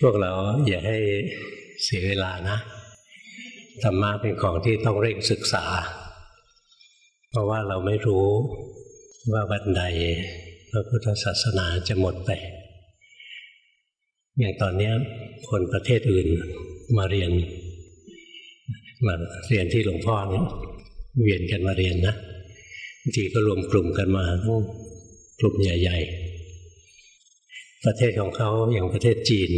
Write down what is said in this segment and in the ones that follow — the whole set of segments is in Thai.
พวกเราอย่าให้เสียเวลานะธรรมะเป็นของที่ต้องเร่งศึกษา เพราะว่าเราไม่รู้ว่าวันใดพระพุทธศาสนาจะหมดไป อย่างตอนนี้คนประเทศอื่นมาเรียน มาเรียนที่หลวงพ่อเนี่ยเวียนกันมาเรียนนะบางทีก็รวมกลุ่มกันมา กลุ่มใหญ่ ๆ ประเทศของเขาอย่างประเทศจีน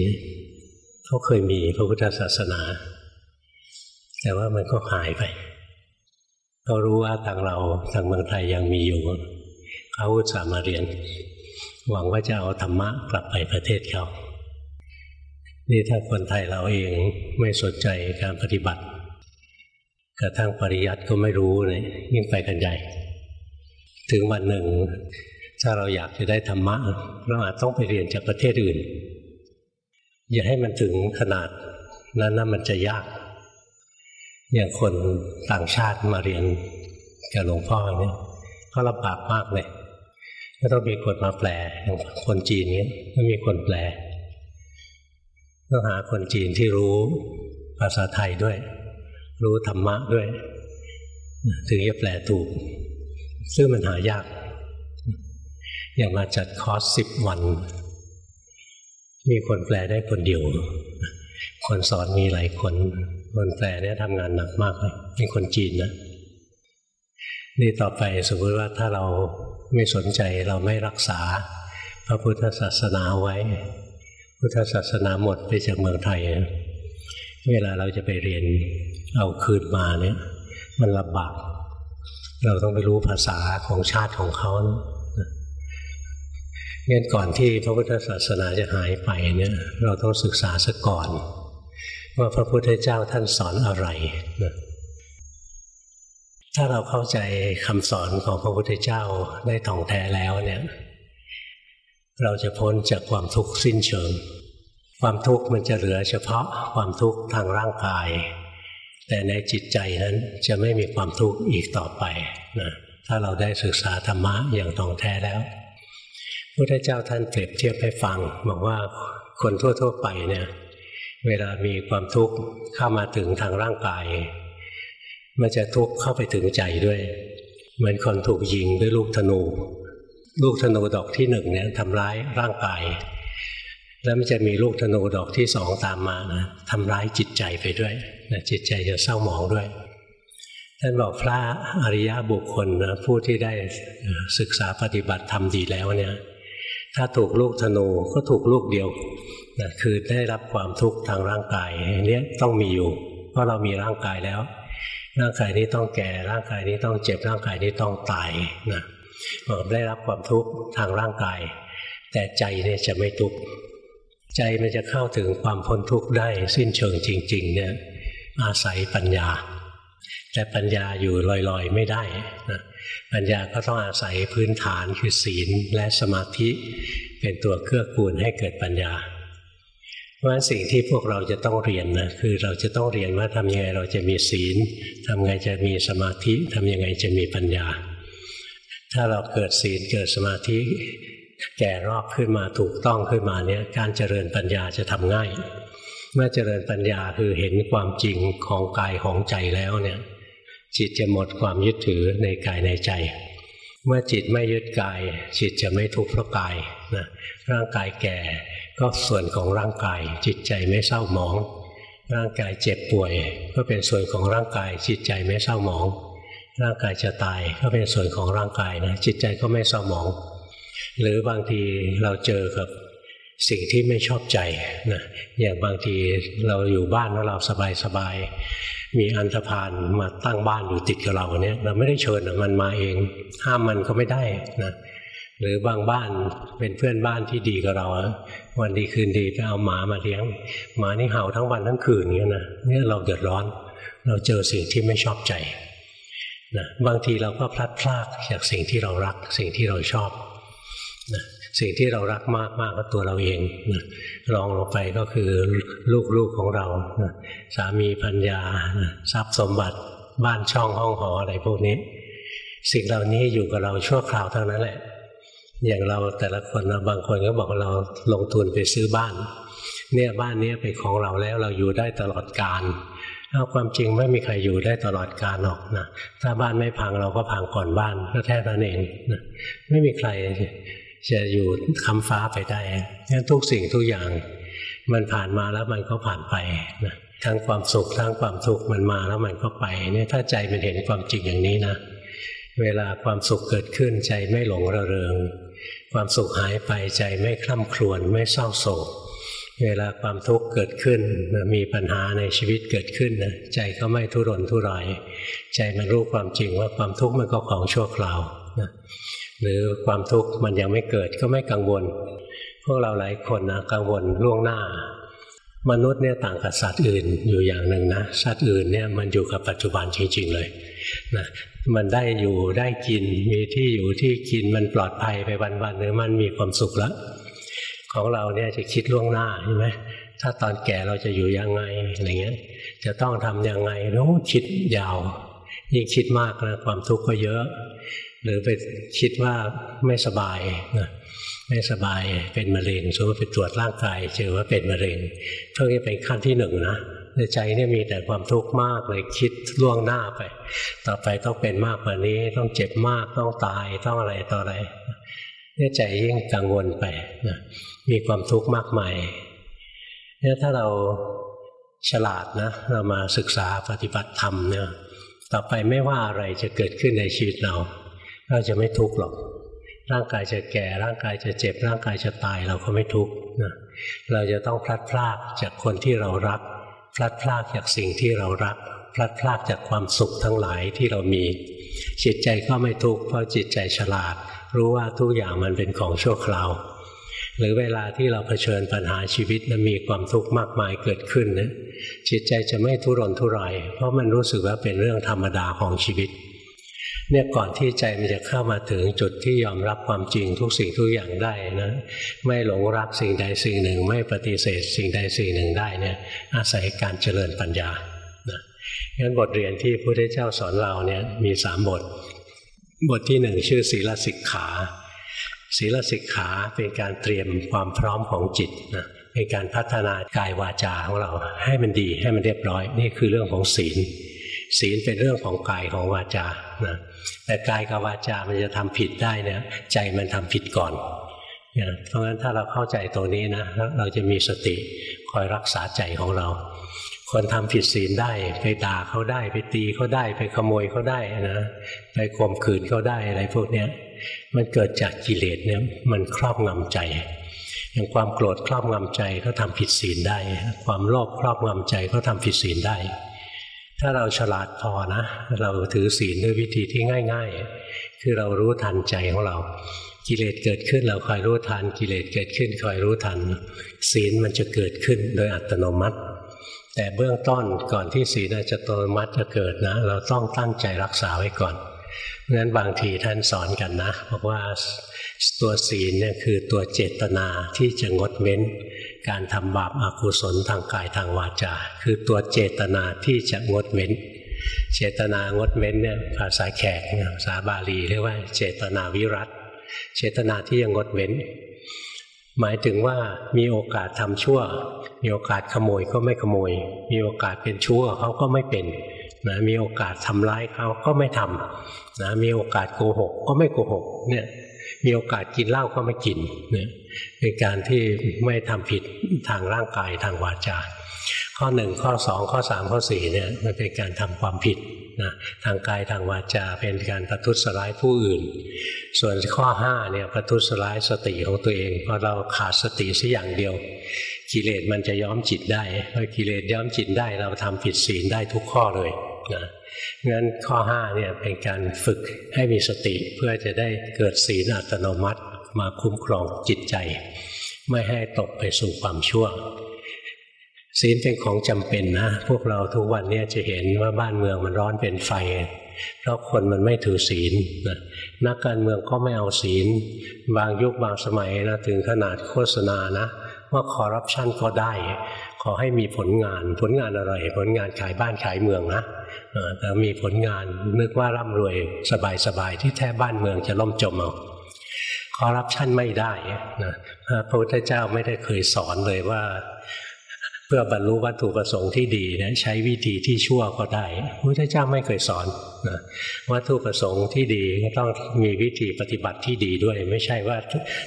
เขาเคยมีพระพุทธศาสนา แต่ว่ามันก็หายไปเขารู้ว่าทางเราทางเมืองไทยยังมีอยู่เขาอุตส่าห์มาเรียน หวังว่าจะเอาธรรมะกลับไปประเทศเขานี่ถ้าคนไทยเราเองไม่สนใจการปฏิบัติกระทั่งปริยัติก็ไม่รู้เลยยิ่งไปกันใหญ่ ถึงวันหนึ่ง ถ้าเราอยากจะได้ธรรมะเราอาจต้องไปเรียนจากประเทศอื่น อย่าให้มันถึงขนาดนั้นนะมันจะยาก อย่างคนต่างชาติมาเรียนกับหลวงพ่อเนี่ยก็ลำบากมากเลยก็ต้องมีคนมาแปลอย่างคนจีนเนี้ยก็มีคนแปลต้องหาคนจีนที่รู้ภาษาไทยด้วย รู้ธรรมะด้วย ถึงจะแปลถูก ซึ่งมันหายาก อย่ามาจัดคอร์สสิบวัน มีคนแปลได้คนเดียว คนสอนมีหลายคน คนแปลเนี่ยทำงานหนักมากเลยเป็นคนจีนนะนี่ต่อไปสมมติว่าถ้าเราไม่สนใจเราไม่รักษา พระพุทธศาสนาไว้ พุทธศาสนาหมดไปจากเมืองไทย เวลาเราจะไปเรียนเอาคืนมาเนี่ย มันลำบากเราต้องไปรู้ภาษาของชาติของเขา งั้นก่อนที่พระพุทธศาสนาจะหายไปเนี่ยเราต้องศึกษาซะก่อน ว่าพระพุทธเจ้าท่านสอนอะไรนะถ้าเราเข้าใจคำสอนของพระพุทธเจ้าได้ท่องแท้แล้วเนี่ยเราจะพ้นจากความทุกข์สิ้นเชิง ความทุกข์มันจะเหลือเฉพาะความทุกข์ทางร่างกาย แต่ในจิตใจนั้นจะไม่มีความทุกข์อีกต่อไปนะถ้าเราได้ศึกษาธรรมะอย่างตรงแท้แล้ว พุทธเจ้าท่านเปรียบเทียบให้ฟังบอกว่าคนทั่ว ๆ ไปเนี่ยเวลามีความทุกข์เข้ามาถึงทางร่างกาย มันจะทุกข์เข้าไปถึงใจด้วยเหมือนคนถูกยิงด้วยลูกธนู ลูกธนูดอกที่หนึ่งเนี่ยทำร้ายร่างกาย แล้วมันจะมีลูกธนูดอกที่สองตามมานะทำร้ายจิตใจไปด้วยนะจิตใจจะเศร้าหมองด้วยท่านบอกพระอริยบุคคลนะผู้ที่ได้ศึกษาปฏิบัติทำดีแล้วเนี่ย ถ้าถูกลูกธนูก็ถูกลูกเดียวนะคือได้รับความทุกข์ทางร่างกายเนี้ยต้องมีอยู่ เพราะเรามีร่างกายแล้ว ร่างกายนี้ต้องแก่ร่างกายนี้ต้องเจ็บร่างกายนี้ต้องตายนะได้รับความทุกข์ทางร่างกาย แต่ใจเนี่ยจะไม่ทุกข์ใจมันจะเข้าถึงความพ้นทุกข์ได้สิ้นเชิงจริง ๆ เนี่ยอาศัยปัญญา แต่ปัญญาอยู่ลอยๆไม่ได้นะ ปัญญาก็ต้องอาศัยพื้นฐานคือศีลและสมาธิเป็นตัวเครื่อกูลให้เกิดปัญญาเพราะฉะนั้นสิ่งที่พวกเราจะต้องเรียนนะคือเราจะต้องเรียนว่าทำยังไงเราจะมีศีลทำยังไงจะมีสมาธิทำยังไงจะมีปัญญา ถ้าเราเกิดศีลเกิดสมาธิ แก่รอบขึ้นมาถูกต้องขึ้นมาเนี่ยการเจริญปัญญาจะทำง่าย เมื่อเจริญปัญญาคือเห็นความจริงของกายของใจแล้วเนี่ย จิตจะหมดความยึดถือในกายในใจ เมื่อจิตไม่ยึดกาย จิตจะไม่ทุกข์เพราะกายนะร่างกายแก่ก็ส่วนของร่างกาย จิตใจไม่เศร้าหมอง ร่างกายเจ็บป่วย ก็เป็นส่วนของร่างกาย จิตใจไม่เศร้าหมอง ร่างกายจะตายก็เป็นส่วนของร่างกายนะจิตใจก็ไม่เศร้าหมอง หรือบางทีเราเจอกับสิ่งที่ไม่ชอบใจนะอย่างบางทีเราอยู่บ้านแล้วเราสบายสบาย มีอันธพาลมาตั้งบ้านอยู่ติดกับเราเนี้ยเราไม่ได้เชิญมันมาเอง ห้ามมันก็ไม่ได้นะหรือบางบ้านเป็นเพื่อนบ้านที่ดีกับเรา วันดีคืนดีไปเอาหมามาเลี้ยง หมานี่เห่าทั้งวันทั้งคืนเงี้ยนะเนี่ยเราเดือดร้อน เราเจอสิ่งที่ไม่ชอบใจนะบางทีเราก็พลัดพรากจากสิ่งที่เรารัก สิ่งที่เราชอบนะ สิ่งที่เรารักมากมากก็ตัวเราเองนะรองลงไปก็คือลูกๆของเรานะสามีพัญญานะทรัพย์สมบัติบ้านช่องห้องหออะไรพวกนี้ สิ่งเหล่านี้อยู่กับเราชั่วคราวเท่านั้นแหละ อย่างเราแต่ละคนนะบางคนก็บอกว่าเราลงทุนไปซื้อบ้าน เนี่ยบ้านนี้เป็นของเราแล้วเราอยู่ได้ตลอดกาลเอาความจริงไม่มีใครอยู่ได้ตลอดกาลหรอกนะถ้าบ้านไม่พังเราก็พังก่อนบ้านก็แค่นั้นเองนะไม่มีใคร จะอยู่คำฟ้าไปได้งั้นทุกสิ่งทุกอย่างมันผ่านมาแล้วมันก็ผ่านไปนะทั้งความสุขทั้งความทุกข์มันมาแล้วมันก็ไปเนี่ยถ้าใจมันเห็นความจริงอย่างนี้นะ เวลาความสุขเกิดขึ้นใจไม่หลงระเริง ความสุขหายไปใจไม่คล่ำครวญไม่เศร้าโศก เวลาความทุกข์เกิดขึ้นมีปัญหาในชีวิตเกิดขึ้นนะใจก็ไม่ทุรนทุราย ใจมันรู้ความจริงว่าความทุกข์มันก็ของชั่วคราวนะ หรือความทุกข์มันยังไม่เกิดก็ไม่กังวล พวกเราหลายคนนะกังวลล่วงหน้า มนุษย์เนี่ยต่างกับสัตว์อื่นอยู่อย่างหนึ่งนะสัตว์อื่นเนี่ยมันอยู่กับปัจจุบันจริง ๆ เลยนะมันได้อยู่ได้กินมีที่อยู่ที่กินมันปลอดภัยไปวันๆหรือมันมีความสุขแล้วของเราเนี่ยจะคิดล่วงหน้าใช่ไหมถ้าตอนแก่เราจะอยู่ยังไงอะไรเงี้ย จะต้องทำยังไงแล้คิดยาว ยิ่งคิดมากนะความทุกข์ก็เยอะ หรือไปคิดว่าไม่สบายนะไม่สบายเป็นมะเร็งสมมติไปตรวจร่างกายเจอว่าเป็นมะเร็งเพิ่งจะเป็นขั้นที่หนึ่งนะในใจเนี่ยมีแต่ความทุกข์มากเลยคิดล่วงหน้าไป ต่อไปต้องเป็นมากกว่านี้ต้องเจ็บมากต้องตายต้องอะไรต่ออะไรเนี่ยใจยิ่งกังวลไปนะมีความทุกข์มากมายเนี่ยถ้าเราฉลาดนะเรามาศึกษาปฏิบัติธรรมเนี่ยต่อไปไม่ว่าอะไรจะเกิดขึ้นในชีวิตเรา เราจะไม่ทุกข์หรอก ร่างกายจะแก่ ร่างกายจะเจ็บ ร่างกายจะตายเราก็ไม่ทุกข์นะเราจะต้องพลัดพรากจากคนที่เรารัก พลัดพรากจากสิ่งที่เรารัก พลัดพรากจากความสุขทั้งหลายที่เรามี จิตใจก็ไม่ทุกข์เพราะจิตใจฉลาด รู้ว่าทุกอย่างมันเป็นของชั่วคราว หรือเวลาที่เราเผชิญปัญหาชีวิตและมีความทุกข์มากมายเกิดขึ้นนะจิตใจจะไม่ทุรนทุราย เพราะมันรู้สึกว่าเป็นเรื่องธรรมดาของชีวิต เนี่ยก่อนที่ใจมันจะเข้ามาถึงจุดที่ยอมรับความจริงทุกสิ่งทุกอย่างได้นะไม่หลงรักสิ่งใดสิ่งหนึ่ง ไม่ปฏิเสธสิ่งใดสิ่งหนึ่งได้เนี่ยอาศัยการเจริญปัญญานะงั้นบทเรียนที่พระพุทธเจ้าสอนเราเนี่ยมีสามบท บทที่หนึ่งชื่อศีลสิกขาศีลสิกขาเป็นการเตรียมความพร้อมของจิตนะเป็นการพัฒนากายวาจาของเรา ให้มันดีให้มันเรียบร้อย นี่คือเรื่องของศีล ศีลเป็นเรื่องของกายของวาจานะ แต่กายกับวาจา มันจะทำผิดได้เนี่ยใจมันทำผิดก่อน เพราะฉะนั้นถ้าเราเข้าใจตรงนี้นะเราจะมีสติคอยรักษาใจของเรา คนทำผิดศีลได้ไปด่าเขาได้ไปตีเขาได้ไปขโมยเขาได้นะไปข่มขืนเขาได้อะไรพวกเนี้ยมันเกิดจากกิเลสเนี่ยมันครอบงำใจอย่างความโกรธครอบงำใจก็ทำผิดศีลได้ ความโลภครอบงำใจก็ทำผิดศีลได้ ถ้าเราฉลาดพอนะ เราถือศีลด้วยวิธีที่ง่าย ๆ คือเรารู้ทันใจของเรา กิเลสเกิดขึ้นเราคอยรู้ทัน กิเลสเกิดขึ้นคอยรู้ทัน ศีลมันจะเกิดขึ้นโดยอัตโนมัติ แต่เบื้องต้นก่อนที่ศีลจะอัตโนมัติจะเกิดนะ เราต้องตั้งใจรักษาไว้ก่อนงั้นบางทีท่านสอนกันนะบอกว่าตัวศีลเนี่ยคือตัวเจตนาที่จะงดเว้น การทำบาปอากุศลทางกายทางวาจา คือตัวเจตนาที่จะงดเว้น เจตนางดเว้นเนี่ยภาษาแขกภาษาบาลีเรียกว่าเจตนาวิรัตเจตนาที่ยังงดเว้น หมายถึงว่ามีโอกาสทำชั่ว มีโอกาสขโมยก็ไม่ขโมย มีโอกาสเป็นชั่วเขาก็ไม่เป็นนะมีโอกาสทำร้ายเขาก็ไม่ทำนะมีโอกาสโกหก ก็ไม่โกหกเนี่ย มีโอกาสกินเหล้าก็ไม่กินเนี่ยเป็นการที่ไม่ทำผิดทางร่างกายทางวาจาข้อหนึ่งข้อสองข้อสามข้อสี่เนี่ยมันเป็นการทำความผิดนะทางกายทางวาจาเป็นการประทุษร้ายผู้อื่น ส่วนข้อห้าเนี่ยประทุษร้ายสติของตัวเองเพอเราขาดสติสักอย่างเดียว กิเลสมันจะย้อมจิตได้พอกิเลสย้อมจิตได้เราทำผิดศีลได้ทุกข้อเลยนะ งั้นข้อ5เนี่ยเป็นการฝึกให้มีสติเพื่อจะได้เกิดศีลอัตโนมัติมาคุ้มครองจิตใจ ไม่ให้ตกไปสู่ความชั่ว ศีลเป็นของจำเป็นนะ พวกเราทุกวันนี้จะเห็นว่าบ้านเมืองมันร้อนเป็นไฟ เพราะคนมันไม่ถือศีลนะนักการเมืองก็ไม่เอาศีล บางยุคบางสมัยนะถึงขนาดโฆษณานะว่าคอร์รัปชันก็ได้ ขอให้มีผลงานผลงานอะไร ผลงานขายบ้านขายเมืองนะ แต่มีผลงานนึกว่าร่ำรวยสบายๆที่แท้บ้านเมืองจะล่มจมเอาคอร์รัปชันไม่ได้นะพระพุทธเจ้าไม่ได้เคยสอนเลยว่า เพื่อบรรลุวัตถุประสงค์ที่ดีนะใช้วิธีที่ชั่วก็ได้พระพุทธเจ้าไม่เคยสอนนะวัตถุประสงค์ที่ดีต้องมีวิธีปฏิบัติที่ดีด้วย ไม่ใช่ว่า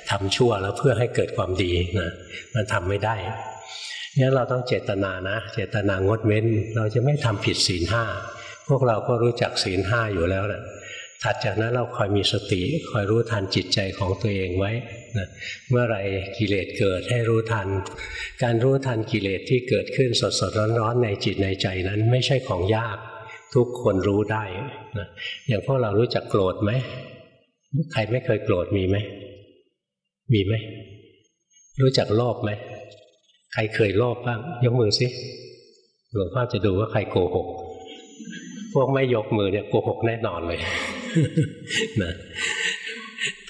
ทำชั่วแล้วเพื่อให้เกิดความดีนะมันทำไม่ได้ นเราต้องเจตนานะ เจตนางดเว้น เราจะไม่ทำผิดศีลห้าพวกเราก็รู้จักศีลห้าอยู่แล้วแหละถัดจากนั้นเราคอยมีสติคอยรู้ทันจิตใจของตัวเองไว้นะเมื่อไรกิเลสเกิดให้รู้ทัน การรู้ทันกิเลสที่เกิดขึ้นสดสดร้อนๆในจิตในใจนั้นไม่ใช่ของยาก ทุกคนรู้ได้นะอย่างพวกเรารู้จักโกรธไหมใครไม่เคยโกรธมีไหมมีไหมรู้จักโลภไหม ใครเคยโลภบ้าง ยกมือสิหลวงพ่อจะดูว่าใครโกหก พวกไม่ยกมือเนี่ยโกหกแน่นอนเลยนะ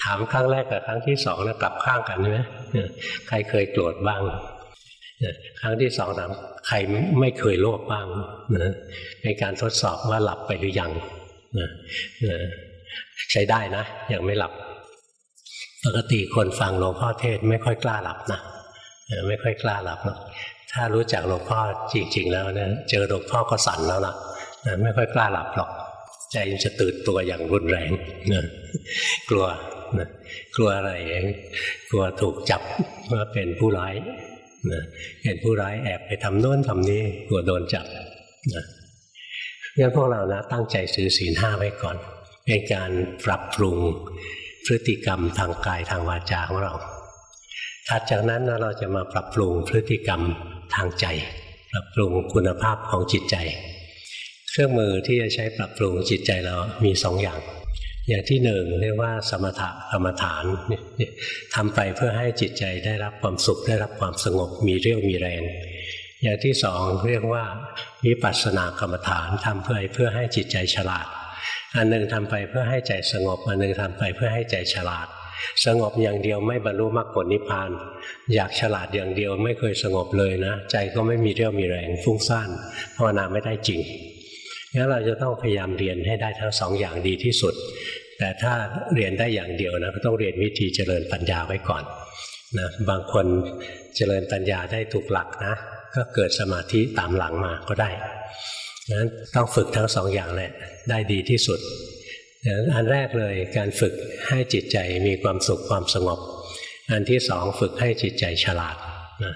ถามครั้งแรกกับครั้งที่สองนะกลับข้างกันใช่ไหมใครเคยโกรธบ้างครั้งที่สองถามใครไม่เคยโลภบ้างนะในการทดสอบว่าหลับไปหรือยังนะใช้ได้นะยังไม่หลับ ปกติคนฟังหลวงพ่อเทศไม่ค่อยกล้าหลับนะ ไม่ค่อยกล้าหลับหรอกถ้ารู้จักหลวงพ่อจริง ๆ แล้วนะเจอหลวงพ่อก็สั่นแล้วล่ะไม่ค่อยกล้าหลับหรอก ใจจะตื่นตัวอย่างรุนแรงนะกลัวนะกลัวอะไรกลัวถูกจับว่าเป็นผู้ร้ายนะเห็นผู้ร้ายแอบไปทำโน้นทำนี้กลัวโดนจับนะงั้นพวกเรานะตั้งใจซื้อศีลห้าไว้ก่อน เป็นการปรับปรุงพฤติกรรมทางกายทางวาจาของเรา ถัดจากนั้นเราจะมาปรับปรุงพฤติกรรมทางใจ ปรับปรุงคุณภาพของจิตใจ เครื่องมือที่จะใช้ปรับปรุงจิตใจเรามีสองอย่าง อย่างที่หนึ่งเรียกว่าสมถะกรรมฐานทำไปเพื่อให้จิตใจได้รับความสุขได้รับความสงบมีเรี่ยวมีแรง อย่างที่สองเรียกว่าวิปัสสนากรรมฐานทำเพื่อเพื่อให้จิตใจฉลาด อันหนึ่งทำไปเพื่อให้ใจสงบ อันหนึ่งทำไปเพื่อให้ใจฉลาด สงบอย่างเดียวไม่บรรลุมรรคผลนิพพาน อยากฉลาดอย่างเดียวไม่เคยสงบเลยนะ ใจก็ไม่มีเรี่ยวมีแรงฟุ้งซ่านภาวนาไม่ได้จริงงั้นเราจะต้องพยายามเรียนให้ได้ทั้งสองอย่างดีที่สุด แต่ถ้าเรียนได้อย่างเดียวนะก็ต้องเรียนวิธีเจริญปัญญาไว้ก่อนนะบางคนเจริญปัญญาได้ถูกหลักนะ ก็เกิดสมาธิตามหลังมาก็ได้นั้นต้องฝึกทั้งสองอย่างแหละได้ดีที่สุด อันแรกเลยการฝึกให้จิตใจมีความสุขความสงบ อันที่สองฝึกให้จิตใจฉลาดนะ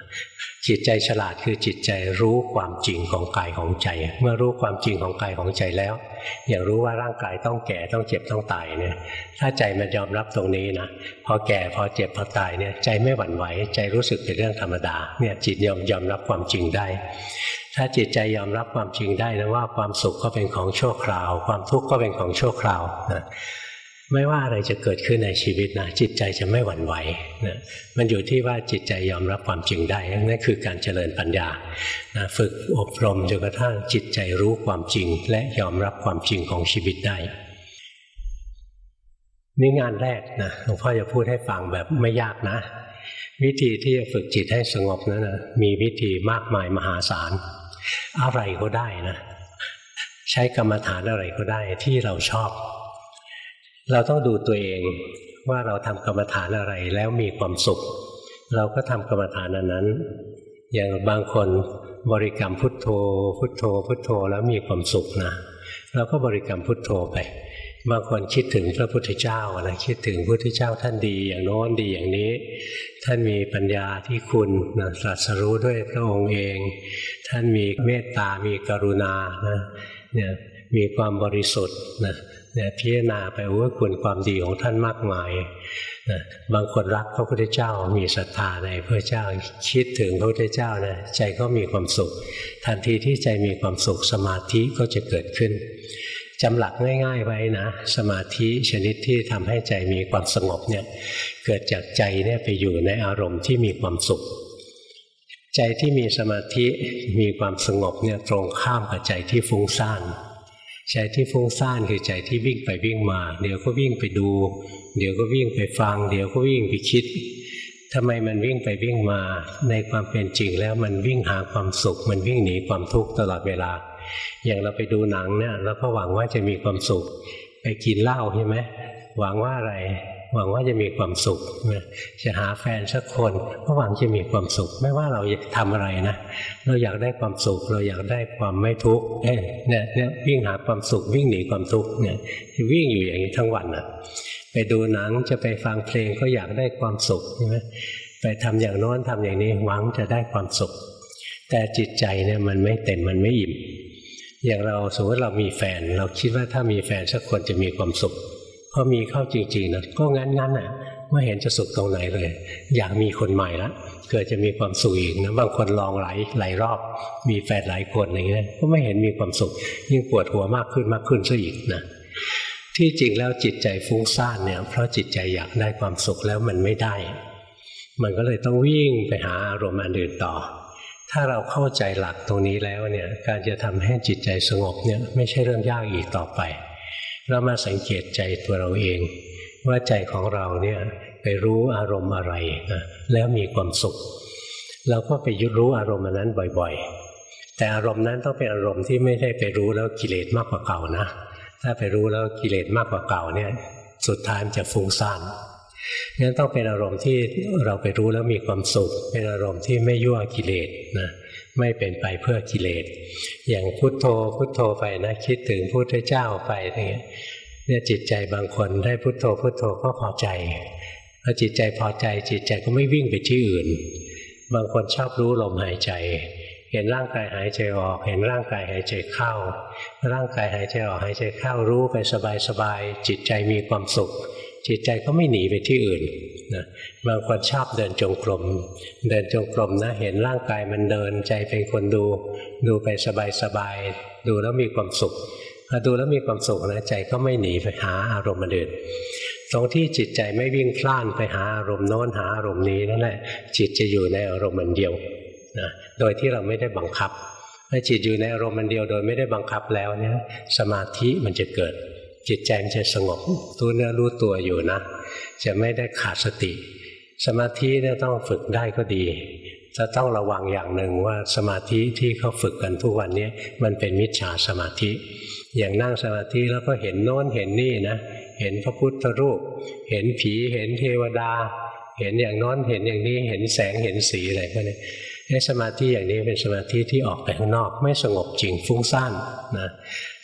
จิตใจฉลาดคือจิตใจรู้ความจริงของกายของใจ เมื่อรู้ความจริงของกายของใจแล้ว อย่างรู้ว่าร่างกายต้องแก่ต้องเจ็บต้องตายเนี่ย ถ้าใจมันยอมรับตรงนี้นะพอแก่พอเจ็บพอตายเนี่ยใจไม่หวั่นไหวใจรู้สึกเป็นเรื่องธรรมดาเนี่ยจิตยอมยอมรับความจริงได้ ถ้าจิตใจยอมรับความจริงได้นะว่าความสุขก็เป็นของชั่วคราว ความทุกข์ก็เป็นของชั่วคราวนะไม่ว่าอะไรจะเกิดขึ้นในชีวิตนะจิตใจจะไม่หวั่นไหวนะมันอยู่ที่ว่าจิตใจยอมรับความจริงได้นั่นคือการเจริญปัญญานะฝึกอบรมจนกระทั่งจิตใจรู้ความจริง และยอมรับความจริงของชีวิตได้นี่งานแรกนะหลวงพ่อจะพูดให้ฟังแบบไม่ยากนะ วิธีที่จะฝึกจิตให้สงบนั้นนะมีวิธีมากมายมหาศาล อะไรก็ได้นะใช้กรรมฐานอะไรก็ได้ที่เราชอบ เราต้องดูตัวเองว่าเราทำกรรมฐานอะไรแล้วมีความสุข เราก็ทำกรรมฐานอันนั้น อย่างบางคนบริกรรมพุทโธ พุทโธ พุทโธแล้วมีความสุขนะเราก็บริกรรมพุทโธไป บางคนคิดถึงพระพุทธเจ้านะคิดถึงพระพุทธเจ้าท่านดีอย่างโน้นดีอย่างนี้ ท่านมีปัญญาที่คุณนะตรัสรู้ด้วยพระองค์เอง ท่านมีเมตตามีกรุณานะเนี่ยมีความบริสุทธิ์นะเนี่ยพิจารณาไปว่าคุณความดีของท่านมากมายนะบางคนรักพระพุทธเจ้ามีศรัทธาในพระเจ้าคิดถึงพระพุทธเจ้านะใจก็มีความสุข ทันทีที่ใจมีความสุขสมาธิก็จะเกิดขึ้น จำหลักง่ายๆไว้นะ สมาธิชนิดที่ทำให้ใจมีความสงบเนี่ยเกิดจากใจเนี่ยไปอยู่ในอารมณ์ที่มีความสุข ใจที่มีสมาธิมีความสงบเนี่ยตรงข้ามกับใจที่ฟุ้งซ่านใจที่ฟุ้งซ่านคือใจที่วิ่งไปวิ่งมา เดี๋ยวก็วิ่งไปดู เดี๋ยวก็วิ่งไปฟัง เดี๋ยวก็วิ่งไปคิดทำไมมันวิ่งไปวิ่งมาในความเป็นจริงแล้วมันวิ่งหาความสุข มันวิ่งหนีความทุกข์ตลอดเวลา อย่างเราไปดูหนังเนี่ยเราก็หวังว่าจะมีความสุข ไปกินเหล้าใช่ไหมหวังว่าอะไร หวังว่าจะมีความสุขจะหาแฟนสักคนก็หวังจะมีความสุข ไม่ว่าเราจะทำอะไรนะเราอยากได้ความสุข เราอยากได้ความไม่ทุกข์เนี่ยเนี่ยวิ่งหาความสุขวิ่งหนีความทุกข์เนี่ยวิ่งอยู่อย่างนี้ทั้งวันอะไปดูหนังจะไปฟังเพลงก็อยากได้ความสุขใช่ไหมไปทำอย่างโน้นทำอย่างนี้หวังจะได้ความสุข แต่จิตใจเนี่ยมันไม่เต็มมันไม่อิ่ม อย่างเราสมมติเรามีแฟน เราคิดว่าถ้ามีแฟนสักคนจะมีความสุขพอมีเข้าจริงๆนะก็งั้นๆอะไม่เห็นจะสุขตรงไหนเลย อยากมีคนใหม่ละเกิดจะมีความสุขอีกนะบางคนลองหลายหลายรอบ มีแฟนหลายคนอย่างเงี้ยก็ไม่เห็นมีความสุข ยิ่งปวดหัวมากขึ้นมากขึ้นซะอีกนะที่จริงแล้วจิตใจฟุ้งซ่านเนี่ยเพราะจิตใจอยากได้ความสุขแล้วมันไม่ได้ มันก็เลยต้องวิ่งไปหาอารมณ์อันอื่นต่อ ถ้าเราเข้าใจหลักตรงนี้แล้วเนี่ยการจะทำให้จิตใจสงบเนี่ยไม่ใช่เรื่องยากอีกต่อไป เรามาสังเกตใจตัวเราเอง ว่าใจของเราเนี่ยไปรู้อารมณ์อะไรนะแล้วมีความสุข เราก็ไปยึดรู้อารมณ์นั้นบ่อยๆ แต่อารมณ์นั้นต้องเป็นอารมณ์ที่ไม่ได้ไปรู้แล้วกิเลสมากกว่าเก่านะ ถ้าไปรู้แล้วกิเลสมากกว่าเก่าเนี่ยสุดท้ายมันจะฟุ้งซ่าน งั้นต้องเป็นอารมณ์ที่เราไปรู้แล้วมีความสุข เป็นอารมณ์ที่ไม่ยั่วกิเลสนะไม่เป็นไปเพื่อกิเลส อย่างพุทโธพุทโธไปนะคิดถึงพุทธเจ้าไปอย่างเงี้ยเนี่ยจิตใจบางคนได้พุทโธพุทโธก็พอใจพอจิตใจพอใจจิตใจก็ไม่วิ่งไปที่อื่น บางคนชอบรู้ลมหายใจ เห็นร่างกายหายใจออก เห็นร่างกายหายใจเข้า ร่างกายหายใจออกหายใจเข้ารู้ไปสบายๆจิตใจมีความสุข จิตใจก็ไม่หนีไปที่อื่นนะบางคนชอบเดินจงกรม เดินจงกรมนะ เห็นร่างกายมันเดินใจเป็นคนดู ดูไปสบายๆ ดูแล้วมีความสุขพอดูแล้วมีความสุขนะใจก็ไม่หนีไปหาอารมณ์อื่นตรงที่จิตใจไม่วิ่งพล่านไปหาอารมณ์โน้นหาอารมณ์นี้นั่นแหละจิตจะอยู่ในอารมณ์มันเดียวนะโดยที่เราไม่ได้บังคับถ้าจิตอยู่ในอารมณ์มันเดียวโดยไม่ได้บังคับแล้วเนี่ยสมาธิมันจะเกิด จิตใจมันจะสงบรู้เนื้อรู้ตัวอยู่นะ จะไม่ได้ขาดสติ สมาธิเนี่ยต้องฝึกได้ก็ดี จะต้องระวังอย่างหนึ่งว่าสมาธิที่เขาฝึกกันทุกวันนี้มันเป็นมิจฉาสมาธิ อย่างนั่งสมาธิแล้วก็เห็นโน้นเห็นนี่นะเห็นพระพุทธรูป เห็นผีเห็นเทวดา เห็นอย่างน้นเห็นอย่างนี้เห็นแสงเห็นสีอะไรพวกนี้ สมาธิอย่างนี้เป็นสมาธิที่ออกไปข้างนอก ไม่สงบจริงฟุ้งซ่านนะ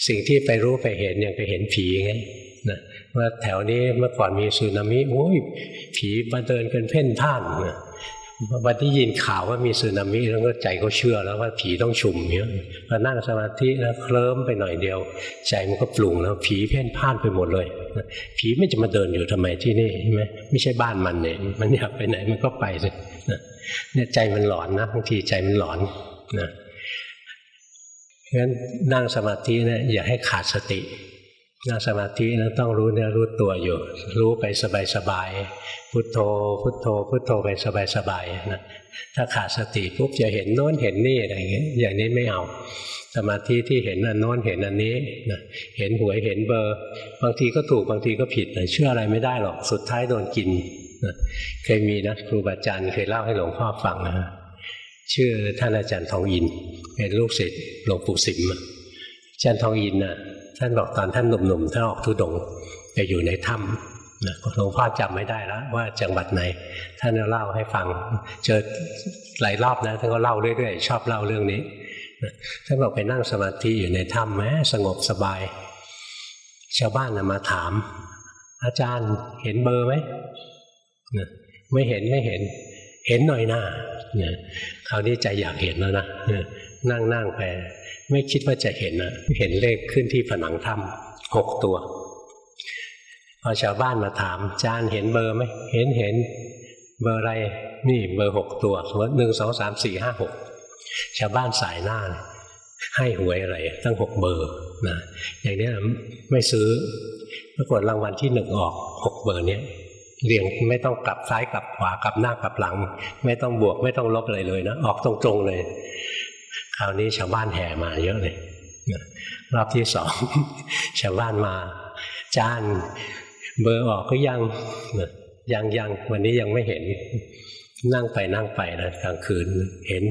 สิ่งที่ไปรู้ไปเห็นอย่างไปเห็นผีไงนะว่าแถวนี้เมื่อก่อนมีสึนามิโอ้ยผีมาเดินกันเพ่นพ่านนะวันที่ยินข่าวว่ามีสึนามิแล้วก็ใจก็เชื่อแล้วว่าผีต้องชุมเนี้ยพอนั่งสมาธิแล้วเคลิ้มไปหน่อยเดียว ใจมันก็ปรุงแล้วผีเพ่นพ่านไปหมดเลยผีไม่จะมาเดินอยู่ทำไมที่นี่ใช่ไหมไม่ใช่บ้านมันเนี่ยมันอยากไปไหนมันก็ไปเลย เนี่ยใจมันหลอนนะบางทีใจมันหลอนนะงั้นนั่งสมาธินี่อย่าให้ขาดสติ นั่งสมาธินะต้องรู้เนื้อรู้ตัวอยู่ รู้ไปสบายๆพุทโธ พุทโธ พุทโธไปสบายๆนะถ้าขาดสติปุ๊บจะเห็นโน้นเห็นนี่อะไรอย่างเงี้ยอย่างนี้ไม่เอา สมาธิที่เห็นอันโน้นเห็นอันนี้นะเห็นหวยเห็นเบอร์ บางทีก็ถูกบางทีก็ผิดนะเชื่ออะไรไม่ได้หรอกสุดท้ายโดนกิน เคยมีนะครูบาอาจารย์เคยเล่าให้หลวงพ่อฟังนะชื่อท่านอาจารย์ทองอิน เป็นลูกศิษย์หลวงปู่สิมอาจารย์ทองอินน่ะท่านบอกตอนท่านหนุ่มๆท่านออกทุดงไปอยู่ในถ้ำนะหลวงพ่อจำไม่ได้แล้วว่าจังหวัดไหน ท่านเล่าให้ฟัง เจอหลายรอบนะท่านก็เล่าเรื่อยๆชอบเล่าเรื่องนี้ท่านบอกไปนั่งสมาธิอยู่ในถ้ำแม้สงบสบาย ชาวบ้านนะมาถาม อาจารย์เห็นเบอร์ไหม ไม่เห็นไม่เห็น เห็นหน่อยหน้านี่ยคราวนี้ใจอยากเห็นแล้วนะนั่งนั่งไปไม่คิดว่าจะเห็นนะเห็นเลขขึ้นที่ผนังถ้ำหกตัวพอชาวบ้านมาถามจานเห็นเบอร์ไหมเห็นเห็นเบอร์อะไรนี่เบอร์หกตัวสมมติหนึ่งสองสามสี่ห้าหกชาวบ้านสายหน้า ให้หวยอะไรตั้งหกเบอร์นะอย่างนี้ไม่ซื้อปรากฏรางวัลที่หนึ่งออกหกเบอร์เนี้ย เรียงไม่ต้องกลับซ้ายกลับขวากลับหน้ากลับหลัง ไม่ต้องบวกไม่ต้องลบอะไรเลยนะออกตรงๆเลย คราวนี้ชาวบ้านแห่มาเยอะเลยรอบที่สองชาวบ้านมาจานเบอร์ออกก็ยังยังยังวันนี้ยังไม่เห็น นั่งไปนั่งไปนะกลางคืนเห็น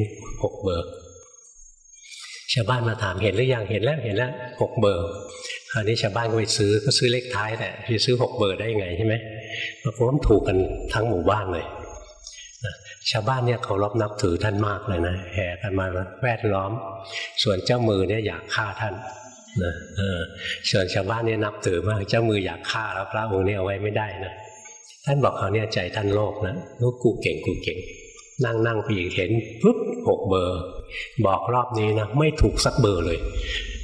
หกเบอร์ชาวบ้านมาถามเห็นหรือยังเห็นแล้วเห็นแล้วหกเบอร์คราวนี้ชาวบ้านก็ไปซื้อก็ซื้อเลขท้ายแหละพี่ซื้อหกเบอร์ได้ยังไงใช่ไหม ปรากฏว่าถูกกันทั้งหมู่บ้านเลยชาวบ้านเนี่ยเคารพนับถือท่านมากเลยนะแห่กันมาแวดล้อม ส่วนเจ้ามือเนี่ยอยากฆ่าท่านนะส่วนชาวบ้านเนี่ยนับถือมากเจ้ามืออยากฆ่าแล้วพระองค์เนี่ยเอาไว้ไม่ได้นะท่านบอกเขาเนี่ยใจท่านโลภนะลูกกูเก่งกูเก่ง นั่งนั่งไปอีกเห็นปุ๊บหกเบอร์ บอกรอบนี้นะไม่ถูกสักเบอร์เลย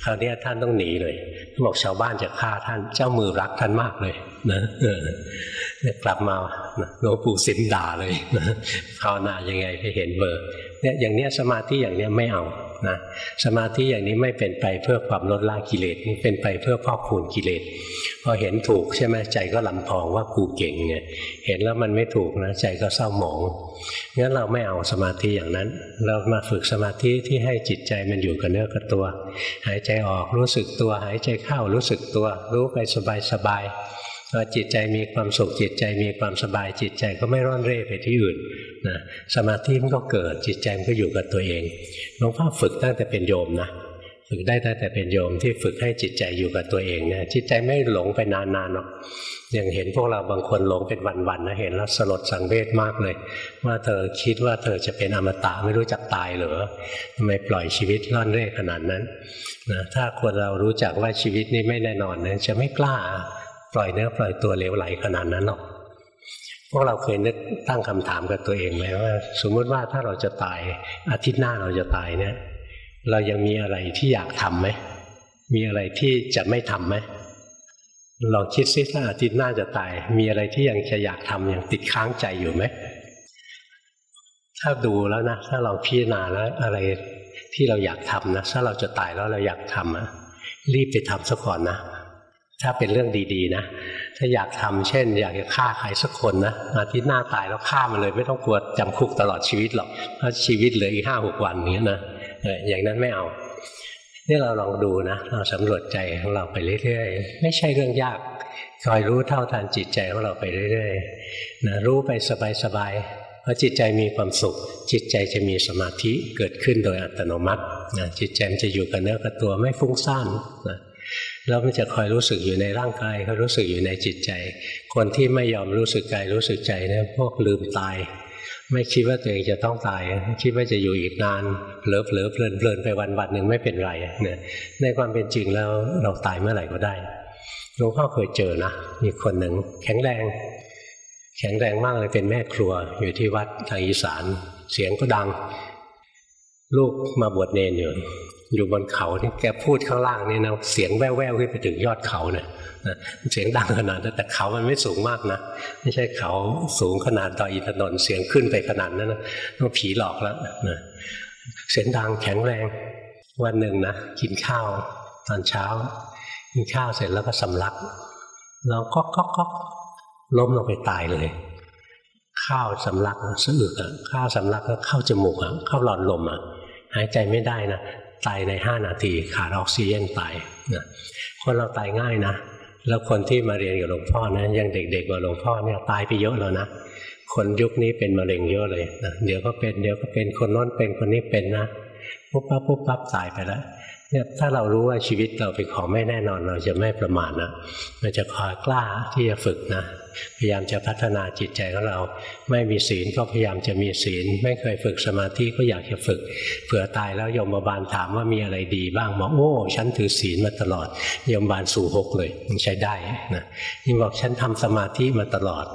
ราวนี้ท่านต้องหนีเลยท่านบอกชาวบ้านจะฆ่าท่าน เจ้ามือรักท่านมากเลยนะเออกลับมาหลวงปู่สิมด่าเลยภาวนายังไงไปเห็นเบอร์เนี่ยอย่างเนี้ยสมาธิอย่างเนี้ยไม่เอา นะสมาธิอย่างนี้ไม่เป็นไปเพื่อความลดละกิเลสเป็นไปเพื่อพอกพูนกิเลสพอเห็นถูกใช่ไหมใจก็ลำพองว่ากูเก่งไงเห็นแล้วมันไม่ถูกนะใจก็เศร้าหมองงั้นเราไม่เอาสมาธิอย่างนั้น เรามาฝึกสมาธิที่ให้จิตใจมันอยู่กับเนื้อกับตัว หายใจออกรู้สึกตัว หายใจเข้ารู้สึกตัว รู้ไปสบายสบาย พอจิตใจมีความสุขจิตใจมีความสบายจิตใจก็ไม่ร่อนเร่ไปที่อื่นนะสมาธิมันก็เกิดจิตใจมันก็อยู่กับตัวเองหลวงพ่อฝึกตั้งแต่เป็นโยมนะฝึกได้ตั้งแต่เป็นโยมที่ฝึกให้จิตใจอยู่กับตัวเองเนี่ยจิตใจไม่หลงไปนานๆหรอกอย่างเห็นพวกเราบางคนหลงเป็นวันๆนะเห็นแล้วสลดสังเวชมากเลย ว่าเธอคิดว่าเธอจะเป็นอมตะไม่รู้จักตายเหรอทำไมปล่อยชีวิตล่อนเร่ขนาดนั้นนะถ้าคนเรารู้จักว่าชีวิตนี้ไม่แน่นอนเนี่ยจะไม่กล้า ปล่อยเนื้อปล่อยตัวเหลวไหลขนาดนั้นหรอกพวกเราเคยนึกตั้งคำถามกับตัวเองไหมว่า สมมติว่าถ้าเราจะตายอาทิตย์หน้าเราจะตายเนี่ย เรายังมีอะไรที่อยากทำไหมมีอะไรที่จะไม่ทำไหมลองคิดซิถ้าอาทิตย์หน้าจะตาย มีอะไรที่ยังจะอยากทำยังติดค้างใจอยู่ไหมถ้าดูแล้วนะถ้าเราพิจารณาแล้วอะไรที่เราอยากทำนะถ้าเราจะตายแล้วเราอยากทำอะรีบไปทำซะก่อนนะ ถ้าเป็นเรื่องดีๆนะ ถ้าอยากทำเช่น อยากจะฆ่าใครสักคนนะอาทิตย์หน้าตายแล้วฆ่ามันเลย ไม่ต้องกลัวจำคุกตลอดชีวิตหรอกเพราะชีวิตเหลืออีกห้าหกวันนี้นะอย่างนั้นไม่เอานี่เราลองดูนะเราสำรวจใจของเราไปเรื่อยๆ ไม่ใช่เรื่องยากคอยรู้เท่าทันจิตใจของเราไปเรื่อยๆนะรู้ไปสบายๆเพราะจิตใจมีความสุข จิตใจจะมีสมาธิเกิดขึ้นโดยอัตโนมัตินะจิตใจมันจะอยู่กับเนื้อกับตัวไม่ฟุ้งซ่านนะ แล้วมันจะคอยรู้สึกอยู่ในร่างกายเขารู้สึกอยู่ในจิตใจ คนที่ไม่ยอมรู้สึกกายรู้สึกใจเนี่ยพวกลืมตาย ไม่คิดว่าตัวเองจะต้องตาย คิดว่าจะอยู่อีกนานเผลอเผลอเพลินเพลินไปวันวันหนึ่งไม่เป็นไรเนี่ยในความเป็นจริงแล้วเราตายเมื่อไหร่ก็ได้หลวงพ่อเคยเจอนะมีคนหนึ่งแข็งแรง แข็งแรงมากเลยเป็นแม่ครัวอยู่ที่วัดทางอีสาน เสียงก็ดัง ลูกมาบวชเนนอยู่ อยู่บนเขาที่แกพูดข้างล่างนี่นะเสียงแว่วๆขึ้นไปถึงยอดเขาเนี่ยเสียงดังขนาดนั้นแต่เขามันไม่สูงมากนะไม่ใช่เขาสูงขนาดดอยอินทนนท์เสียงขึ้นไปขนาดนั้นนะต้องผีหลอกแล้วนะเสียงดังแข็งแรง วันหนึ่งนะกินข้าวตอนเช้า กินข้าวเสร็จแล้วก็สำลักเราก็ก๊อกก๊อกล้มลงไปตายเลย ข้าวสำลักสะอึกอะข้าวสำลักแล้วเข้าจมูกอะเข้าหลอดลมอะหายใจไม่ได้นะ ตายในห้านาทีขาดออกซิเจนตายนะคนเราตายง่ายนะ แล้วคนที่มาเรียนกับหลวงพ่อนะยังเด็กๆกว่าหลวงพ่อเนี่ยตายไปเยอะแล้วนะคนยุคนี้เป็นมะเร็งเยอะเลยนะเดี๋ยวก็เป็นเดี๋ยวก็เป็นคนน้นเป็นคนนี้เป็นนะปุ๊บปั๊บปุ๊บปั๊บตายไปแล้วเนี่ยถ้าเรารู้ว่าชีวิตเราเป็นของไม่แน่นอนเราจะไม่ประมาทนะเราจะคอยกล้าที่จะฝึกนะ พยายามจะพัฒนาจิตใจของเรา ไม่มีศีลก็พยายามจะมีศีล ไม่เคยฝึกสมาธิก็อยากจะฝึก เผื่อตายแล้วยมบาลถามว่ามีอะไรดีบ้างบอกโอ้ ฉันถือศีลมาตลอดยมบาลสู่หกเลยใช้ได้นะยิ่งบอกฉันทำสมาธิมาตลอด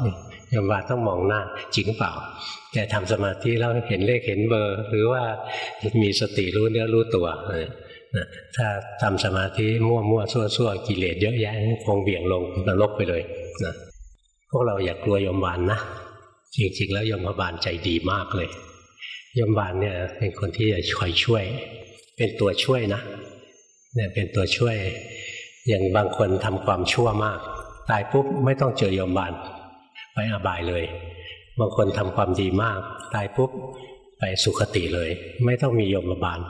ยมบาลต้องมองหน้าจริงเปล่า แต่ทำสมาธิแล้วเห็นเลขเห็นเบอร์ หรือว่ามีสติรู้เนื้อรู้ตัวนะถ้าทำสมาธิมั่วมั่วซั่วซั่วกิเลสเยอะแยะคงเบี่ยงลงนรกไปเลยนะ พวกเราอย่ากกลัวยมบาลนนะจริงๆแล้วยมบาลใจดีมากเลย ยมบาลเนี่ยเป็นคนที่จะคอยช่วย เป็นตัวช่วยนะเนี่ยเป็นตัวช่วย อย่างบางคนทำความชั่วมาก ตายปุ๊บไม่ต้องเจอยมบาลไปอบายเลย บางคนทำความดีมาก ตายปุ๊บไปสุคติเลย ไม่ต้องมียมบาล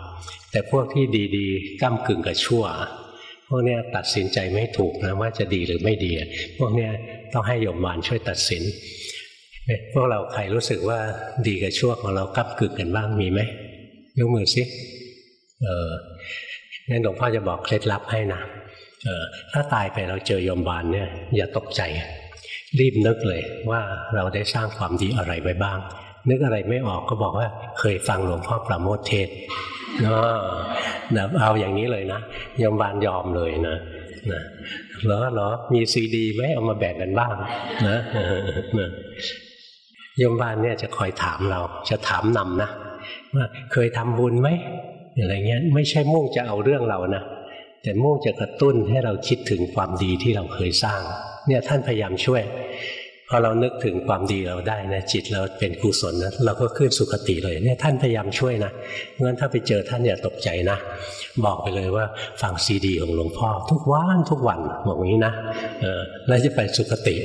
แต่พวกที่ดีๆก้ากึ่งกับชั่ว พวกเนี้ยตัดสินใจไม่ถูกนะว่าจะดีหรือไม่ดี พวกเนี้ย ต้องให้ยมบาลช่วยตัดสิน พวกเราใครรู้สึกว่าดีกับชั่วของเราก้ากึ่งกันบ้างมีไหมยกมือสิเอองั้นหลวงพ่อจะบอกเคล็ดลับให้นะเออถ้าตายไปเราเจอยมบาลเนี่ยอย่าตกใจ รีบนึกเลยว่าเราได้สร้างความดีอะไรไว้บ้าง นึกอะไรไม่ออกก็บอกว่าเคยฟังหลวงพ่อประโมทเทศนะเอาอย่างนี้เลยนะยมบาลยอมเลยนะ นะหรอหรอมีซีดีไหมเอามาแบ่งกันบ้างนะโยมบ้านเนี่ยจะคอยถามเรา จะถามนำนะว่าเคยทำบุญไหมอะไรเงี้ย ไม่ใช่มุ่งจะเอาเรื่องเรานะแต่มุ่งจะกระตุ้นให้เราคิดถึงความดีที่เราเคยสร้าง เนี่ยท่านพยายามช่วย พอเรานึกถึงความดีเราได้นะจิตเราเป็นกุศลนะเราก็ขึ้นสุคติเลยเนี่ยท่านพยายามช่วยนะงั้นถ้าไปเจอท่านอย่าตกใจนะ บอกไปเลยว่าฟังซีดีของหลวงพ่อ ทุกวันทุกวันบอกอย่างนี้นะเออแล้วจะไปสุคติ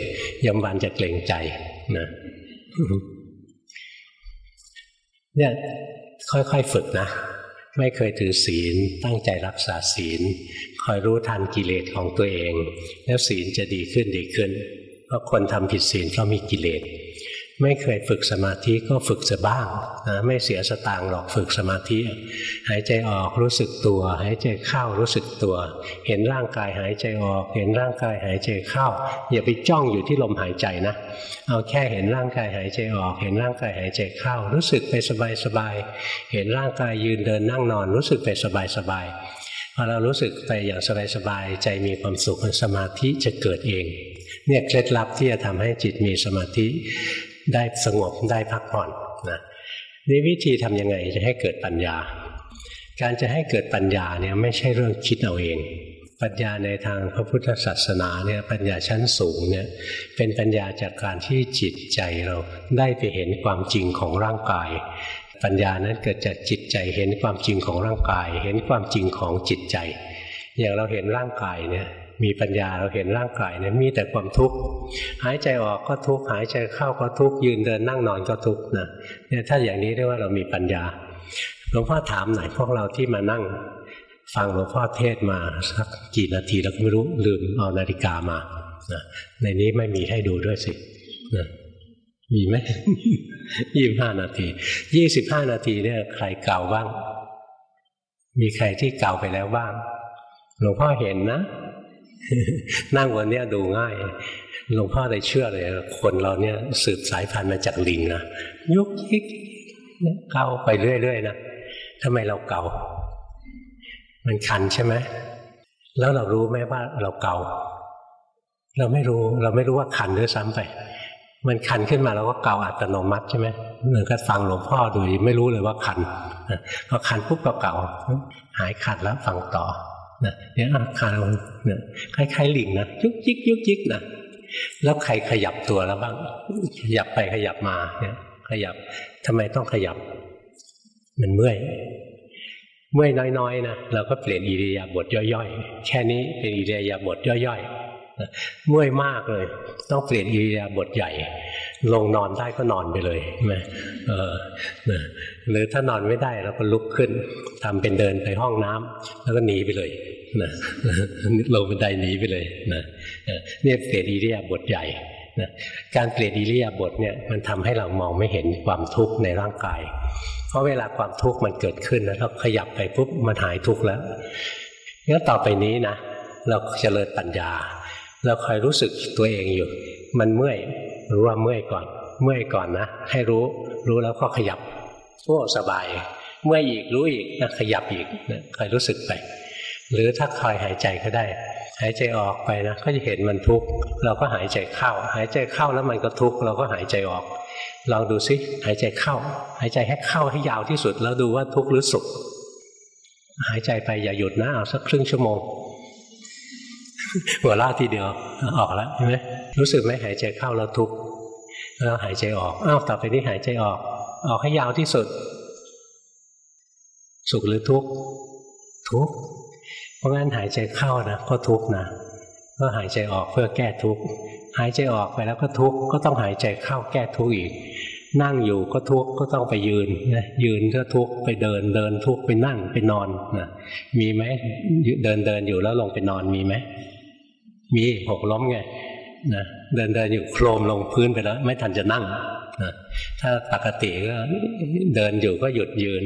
ยมวันจะเกรงใจนะเนี่ยค่อยๆฝึกนะ ไม่เคยถือศีลตั้งใจรักษาศีล คอยรู้ทันกิเลสของตัวเอง แล้วศีลจะดีขึ้นดีขึ้น เพราะคนทำผิดศีลเพราะมีกิเลสไม่เคยฝึกสมาธิก็ฝึกจะบ้างนะไม่เสียสตางค์หรอกฝึกสมาธิ หายใจออกรู้สึกตัว หายใจเข้ารู้สึกตัว เห็นร่างกายหายใจออก เห็นร่างกายหายใจเข้า อย่าไปจ้องอยู่ที่ลมหายใจนะ เอาแค่เห็นร่างกายหายใจออก เห็นร่างกายหายใจเข้า รู้สึกไปสบายๆเห็นร่างกายยืนเดินนั่งนอน รู้สึกไปสบายๆพอเรารู้สึกไปอย่างสบายๆใจมีความสุขสมาธิจะเกิดเอง เนี่ยเคล็ดลับที่จะทำให้จิตมีสมาธิได้สงบได้พักผ่อนนะนี่วิธีทำยังไงจะให้เกิดปัญญา การจะให้เกิดปัญญาเนี่ยไม่ใช่เรื่องคิดเอาเอง ปัญญาในทางพระพุทธศาสนาเนี่ยปัญญาชั้นสูงเนี่ยเป็นปัญญาจากการที่จิตใจเราได้ไปเห็นความจริงของร่างกาย ปัญญานั้นเกิดจากจิตใจเห็นความจริงของร่างกาย เห็นความจริงของจิตใจ อย่างเราเห็นร่างกายเนี่ย มีปัญญาเราเห็นร่างกายเนี่ยมีแต่ความทุกข์หายใจออกก็ทุกข์หายใจเข้าก็ทุกข์ยืนเดินนั่งนอนก็ทุกข์นะเนี่ยถ้าอย่างนี้เรียกว่าเรามีปัญญาหลวงพ่อถามหน่อยพวกเราที่มานั่ง ฟังหลวงพ่อเทศมาสักกี่นาทีเราก็ไม่รู้ลืมเอานาฬิกามานะในนี้ไม่มีให้ดูด้วยสินะมีไหมยี่สิบห้านาทียี่สิบห้านาทีเนี่ยใครเก่าบ้าง มีใครที่เก่าไปแล้วบ้าง หลวงพ่อเห็นนะ นั่งวันนี้ดูง่ายหลวงพ่อเลยเชื่อเลย คนเราเนี่ยสืบสายพันธุ์มาจากลิงนะยุกยิกเกาไปเรื่อยๆนะทำไมเราเก่า มันคันใช่ไหมแล้วเรารู้ไหมว่าเราเก่า เราไม่รู้เราไม่รู้ว่าคันด้วยซ้ำไป มันคันขึ้นมาเราก็เก่าอัตโนมัติใช่ไหมเหมือนกับฟังหลวงพ่อดูไม่รู้เลยว่าคันพอคันปุ๊บก็เก่าหายคันแล้วฟังต่อ นะเนี่ยอาการเนี่ยคล้ายๆลิงนะยุกยิกยุกยิกนะแล้วใครขยับตัวแล้วบ้าง ขยับไปขยับมาเนี่ยขยับทำไมต้องขยับ มันเมื่อย เมื่อยน้อยๆนะเราก็เปลี่ยนอิริยาบถย่อยๆ แค่นี้เป็นอิริยาบถย่อยๆ เมื่อยมากเลย ต้องเปลี่ยนอิริยาบถใหญ่ ลงนอนได้ก็นอนไปเลยใช่ไหมเออหรือถ้านอนไม่ได้เราก็ลุกขึ้นทำเป็นเดินไปห้องน้ำแล้วก็หนีไปเลยนะลงบันไดหนีไปเลยนะนี่เปลี่ยนอิริยาบถใหญ่นะการเปลี่ยนอิริยาบถเนี่ยมันทำให้เรามองไม่เห็นความทุกข์ในร่างกาย เพราะเวลาความทุกข์มันเกิดขึ้นแล้วเราขยับไปปุ๊บมันหายทุกข์แล้วงั้นต่อไปนี้นะ เราจเจริญปัญญา เราคอยรู้สึกตัวเองอยู่ มันเมื่อยรู้ว่าเมื่อยก่อน เมื่อยก่อนนะ ให้รู้รู้แล้วก็ขยับโอ้สบาย เมื่อยอีกรู้อีกนะขยับอีกนะคอยรู้สึกไป หรือถ้าคอยหายใจก็ได้ หายใจออกไปนะก็จะเห็นมันทุกข์เราก็หายใจเข้า หายใจเข้าแล้วมันก็ทุกข์เราก็หายใจออกลองดูซิหายใจเข้า หายใจให้เข้าให้ยาวที่สุด แล้วดูว่าทุกข์หรือสุข หายใจไปอย่าหยุดนะเอาสักครึ่งชั่วโมง หัวล่าทีเดียวออกแล้วใช่ไหมรู้สึกไหมหายใจเข้าแล้วทุกข์แล้วหายใจออกอ้าวต่อไปนี้หายใจออก ออกให้ยาวที่สุด สุขหรือทุกข์ทุกข์เพราะงั้นหายใจเข้านะก็ทุกข์นะก็หายใจออกเพื่อแก้ทุกข์หายใจออกไปแล้วก็ทุกข์ก็ต้องหายใจเข้าแก้ทุกข์อีก นั่งอยู่ก็ทุกข์ก็ต้องไปยืนนะยืนก็ทุกข์ไปเดินเดินทุกข์ไปนั่งไปนอนนะมีไหมเดินเดินอยู่แล้วลงไปนอนมีไหม มีหกล้มไงนะเดินเดินอยู่โครมลงพื้นไปแล้ว ไม่ทันจะนั่งนะถ้าปกติก็เดินอยู่ก็หยุดยืน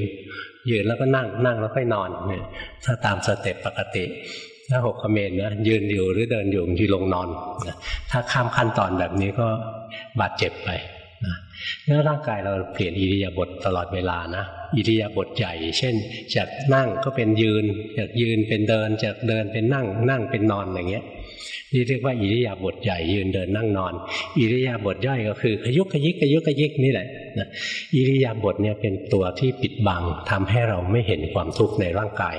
ยืนแล้วก็นั่งนั่งแล้วค่อยนอนเนี่ยถ้าตามสเต็ปปกติ ถ้าหกเขมรนะยืนอยู่หรือเดินอยู่ที่ลงนอนนะถ้าข้ามขั้นตอนแบบนี้ก็บาดเจ็บไปนะแล้วร่างกายเราเปลี่ยนอิริยาบถตลอดเวลานะอิริยาบถใหญ่ เช่น จากนั่งก็เป็นยืน จากยืนเป็นเดินจากเดินเป็นนั่งนั่งเป็นนอนอย่างเงี้ย นี่เรียกว่าอิริยาบถใหญ่ยืนเดินนั่งนอน อิริยาบถย่อยก็คือขยุกขยิกขยุกขยิกนี่แหละนะอิริยาบถเนี่ยเป็นตัวที่ปิดบังทำให้เราไม่เห็นความทุกข์ในร่างกาย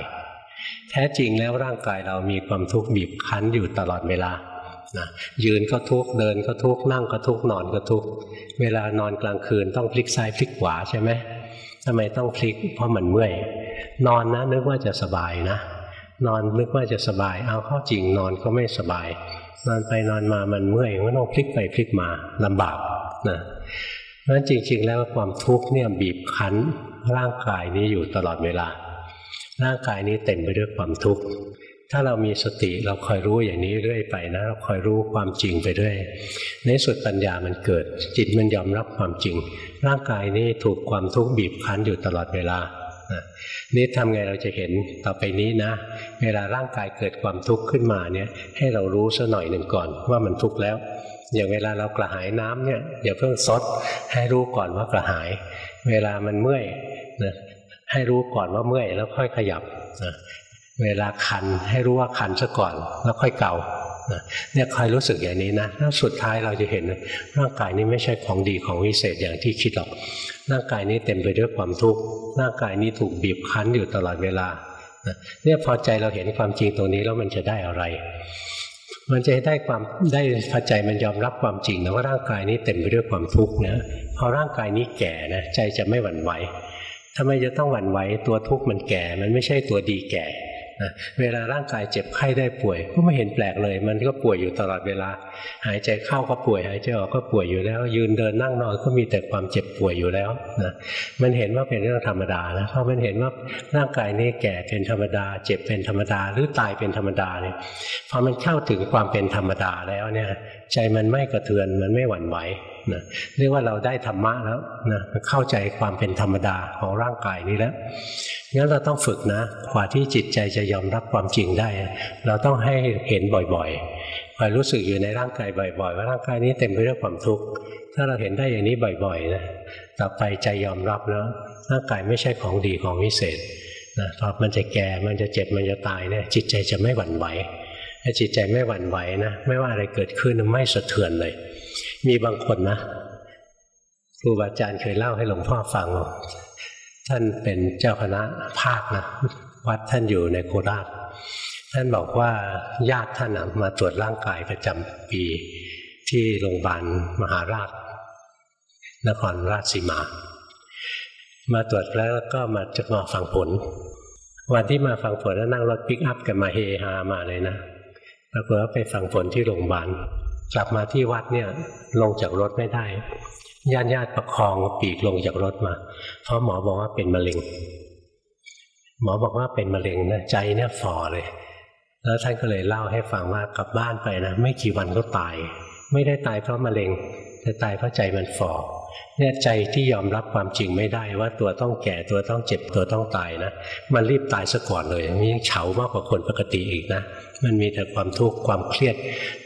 แท้จริงแล้วร่างกายเรามีความทุกข์บีบคั้นอยู่ตลอดเวลานะยืนก็ทุกข์เดินก็ทุกข์นั่งก็ทุกข์นอนก็ทุกข์เวลานอนกลางคืนต้องพลิกซ้ายพลิกขวาใช่ไหมทำไมต้องพลิกเพราะมันเมื่อย นอนนะนึกว่าจะสบายนะ นอนนึกว่าจะสบาย เอาเข้าจริงนอนก็ไม่สบาย นอนไปนอนมามันเมื่อยก็ต้องพลิกไปพลิกมาลำบากนะเพราะฉะนั้นจริง ๆ แล้วความทุกข์เนี่ยบีบคั้นร่างกายนี้อยู่ตลอดเวลา ร่างกายนี้เต็มไปด้วยความทุกข์ถ้าเรามีสติเราคอยรู้อย่างนี้เรื่อยไปนะเราคอยรู้ความจริงไปเรื่อยในสุดปัญญามันเกิด จิตมันยอมรับความจริง ร่างกายนี้ถูกความทุกข์บีบคั้นอยู่ตลอดเวลา นี่ทำไงเราจะเห็นต่อไปนี้นะ เวลาร่างกายเกิดความทุกข์ขึ้นมาเนี่ย ให้เรารู้ซะหน่อยหนึ่งก่อนว่ามันทุกข์แล้ว อย่างเวลาเรากระหายน้ำเนี่ยอย่าเพิ่งซดให้รู้ก่อนว่ากระหาย เวลามันเมื่อยนะให้รู้ก่อนว่าเมื่อยแล้วค่อยขยับนะเวลาคันให้รู้ว่าคันซะก่อนแล้วค่อยเกา เนี่ยคอยรู้สึกอย่างนี้นะแล้วสุดท้ายเราจะเห็นร่างกายนี้ไม่ใช่ของดีของวิเศษอย่างที่คิดหรอกร่างกายนี้เต็มไปด้วยความทุกข์ร่างกายนี้ถูกบีบคั้นอยู่ตลอดเวลาเนี่ยพอใจเราเห็นความจริงตรงนี้แล้วมันจะได้อะไร มันจะได้ความได้พอใจมันยอมรับความจริงนะว่าร่างกายนี้เต็มไปด้วยความทุกข์นะพอร่างกายนี้แก่นะใจจะไม่หวั่นไหวทำไมจะต้องหวั่นไหวตัวทุกข์มันแก่ มันไม่ใช่ตัวดีแก่ เวลาร่างกายเจ็บไข้ได้ป่วย ก็ไม่เห็นแปลกเลย มันก็ป่วยอยู่ตลอดเวลา หายใจเข้าก็ป่วย หายใจออกก็ป่วยอยู่แล้ว ยืนเดินนั่งนอนก็มีแต่ความเจ็บป่วยอยู่แล้วนะมันเห็นว่าเป็นเรื่องธรรมดานะเพราะมันเห็นว่าร่างกายนี้แก่เป็นธรรมดา เจ็บเป็นธรรมดา หรือตายเป็นธรรมดาเนี่ยพอมันเข้าถึงความเป็นธรรมดาแล้วเนี่ย ใจมันไม่กระเทือนมันไม่หวั่นไหว นะเรียกว่าเราได้ธรรมะแล้วนะเข้าใจความเป็นธรรมดาของร่างกายนี้แล้วงั้นเราต้องฝึกนะกว่าที่จิตใจจะยอมรับความจริงได้ เราต้องให้เห็นบ่อยๆคอยรู้สึกอยู่ในร่างกายบ่อยๆ ว่าร่างกายนี้เต็มไปด้วยความทุกข์ถ้าเราเห็นได้อย่างนี้บ่อยๆนะต่อไปใจยอมรับแล้วร่างกายไม่ใช่ของดีของวิเศษนะพอมันจะแก่ มันจะเจ็บ มันจะตายเนี่ยจิตใจจะไม่หวั่นไหวถ้าจิตใจไม่หวั่นไหวนะ ไม่ว่าอะไรเกิดขึ้นไม่สะเทือนเลย มีบางคนนะครูบาอาจารย์เคยเล่าให้หลวงพ่อฟัง ท่านเป็นเจ้าคณะภาคนะวัดท่านอยู่ในโคราช ท่านบอกว่าญาติท่านมาตรวจร่างกายประจำปีที่โรงพยาบาลมหาราช นครราชสีมา มาตรวจแล้วก็มาจะมาฟังผล วันที่มาฟังผลแล้วนั่งรถปิกอัพกันมาเฮฮามาเลยนะปรากฏว่าไปฟังผลที่โรงพยาบาล กลับมาที่วัดเนี่ยลงจากรถไม่ได้ญาติญาติประคองปีกลงจากรถมา เพราะหมอบอกว่าเป็นมะเร็ง หมอบอกว่าเป็นมะเร็งนะใจเนี่ยฝ่อเลย แล้วท่านก็เลยเล่าให้ฟังว่ากลับบ้านไปนะไม่กี่วันก็ตาย ไม่ได้ตายเพราะมะเร็งแต่ตายเพราะใจมันฝ่อ เนี่ยใจที่ยอมรับความจริงไม่ได้ว่าตัวต้องแก่ตัวต้องเจ็บตัวต้องตายนะมันรีบตายซะก่อนเลยมันยังเฉามากกว่าคนปกติอีกนะมันมีแต่ความทุกข์ความเครียด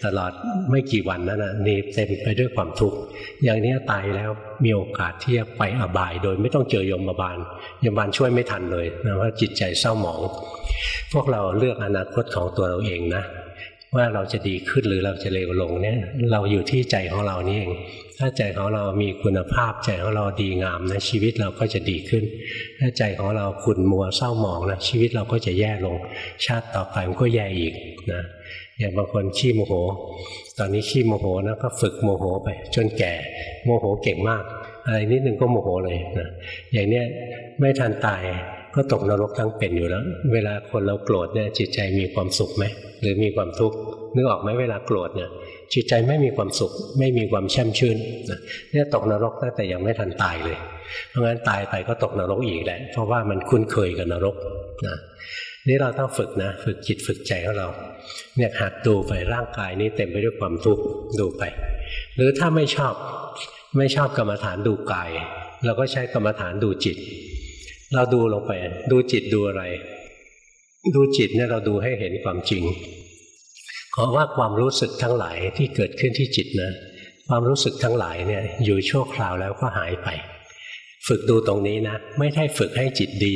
ตลอดไม่กี่วันนั้นนะนี่เต็มไปด้วยความทุกข์อย่างนี้ตายแล้วมีโอกาสที่จะไปอบาย โดยไม่ต้องเจอยมบาลยมบาลช่วยไม่ทันเลยนะว่าจิตใจเศร้าหมอง พวกเราเลือกอนาคตของตัวเราเองนะ ว่าเราจะดีขึ้นหรือเราจะเลวลงเนี่ยเราอยู่ที่ใจของเรานี่เองถ้าใจของเรามีคุณภาพใจของเราดีงามนะชีวิตเราก็จะดีขึ้น ถ้าใจของเราขุ่นมัวเศร้าหมองนะชีวิตเราก็จะแย่ลง ชาติต่อไปมันก็แย่อีกนะอย่างบางคนขี้โมโห ตอนนี้ขี้โมโหนะก็ฝึกโมโหไป จนแก่โมโหเก่งมาก อะไรนิดนึงก็โมโหเลยนะอย่างเนี้ยไม่ทันตาย ก็ตกนรกทั้งเป็นอยู่แล้ว เวลาคนเราโกรธเนี่ยจิตใจมีความสุขไหมหรือมีความทุกข์นึกออกไหมเวลาโกรธเนี่ยจิตใจไม่มีความสุข ไม่มีความแช่มชื่นเนี่ยตกนรกตั้งแต่ยังไม่ทันตายเลย เพราะงั้นตายไปก็ตกนรกอีกแหละเพราะว่ามันคุ้นเคยกับนรกนะนี่เราต้องฝึกนะฝึกจิตฝึกใจของเราเนี่ยหัดดูไปร่างกายนี้เต็มไปด้วยความทุกข์ดูไป หรือถ้าไม่ชอบไม่ชอบกรรมฐานดูกาย เราก็ใช้กรรมฐานดูจิต เราดูลงไป ดูจิตดูอะไร ดูจิตเนี่ยเราดูให้เห็นความจริงเพราะว่าความรู้สึกทั้งหลายที่เกิดขึ้นที่จิตนะความรู้สึกทั้งหลายเนี่ยอยู่ชั่วคราวแล้วก็หายไป ฝึกดูตรงนี้นะ ไม่ได้ฝึกให้จิตดี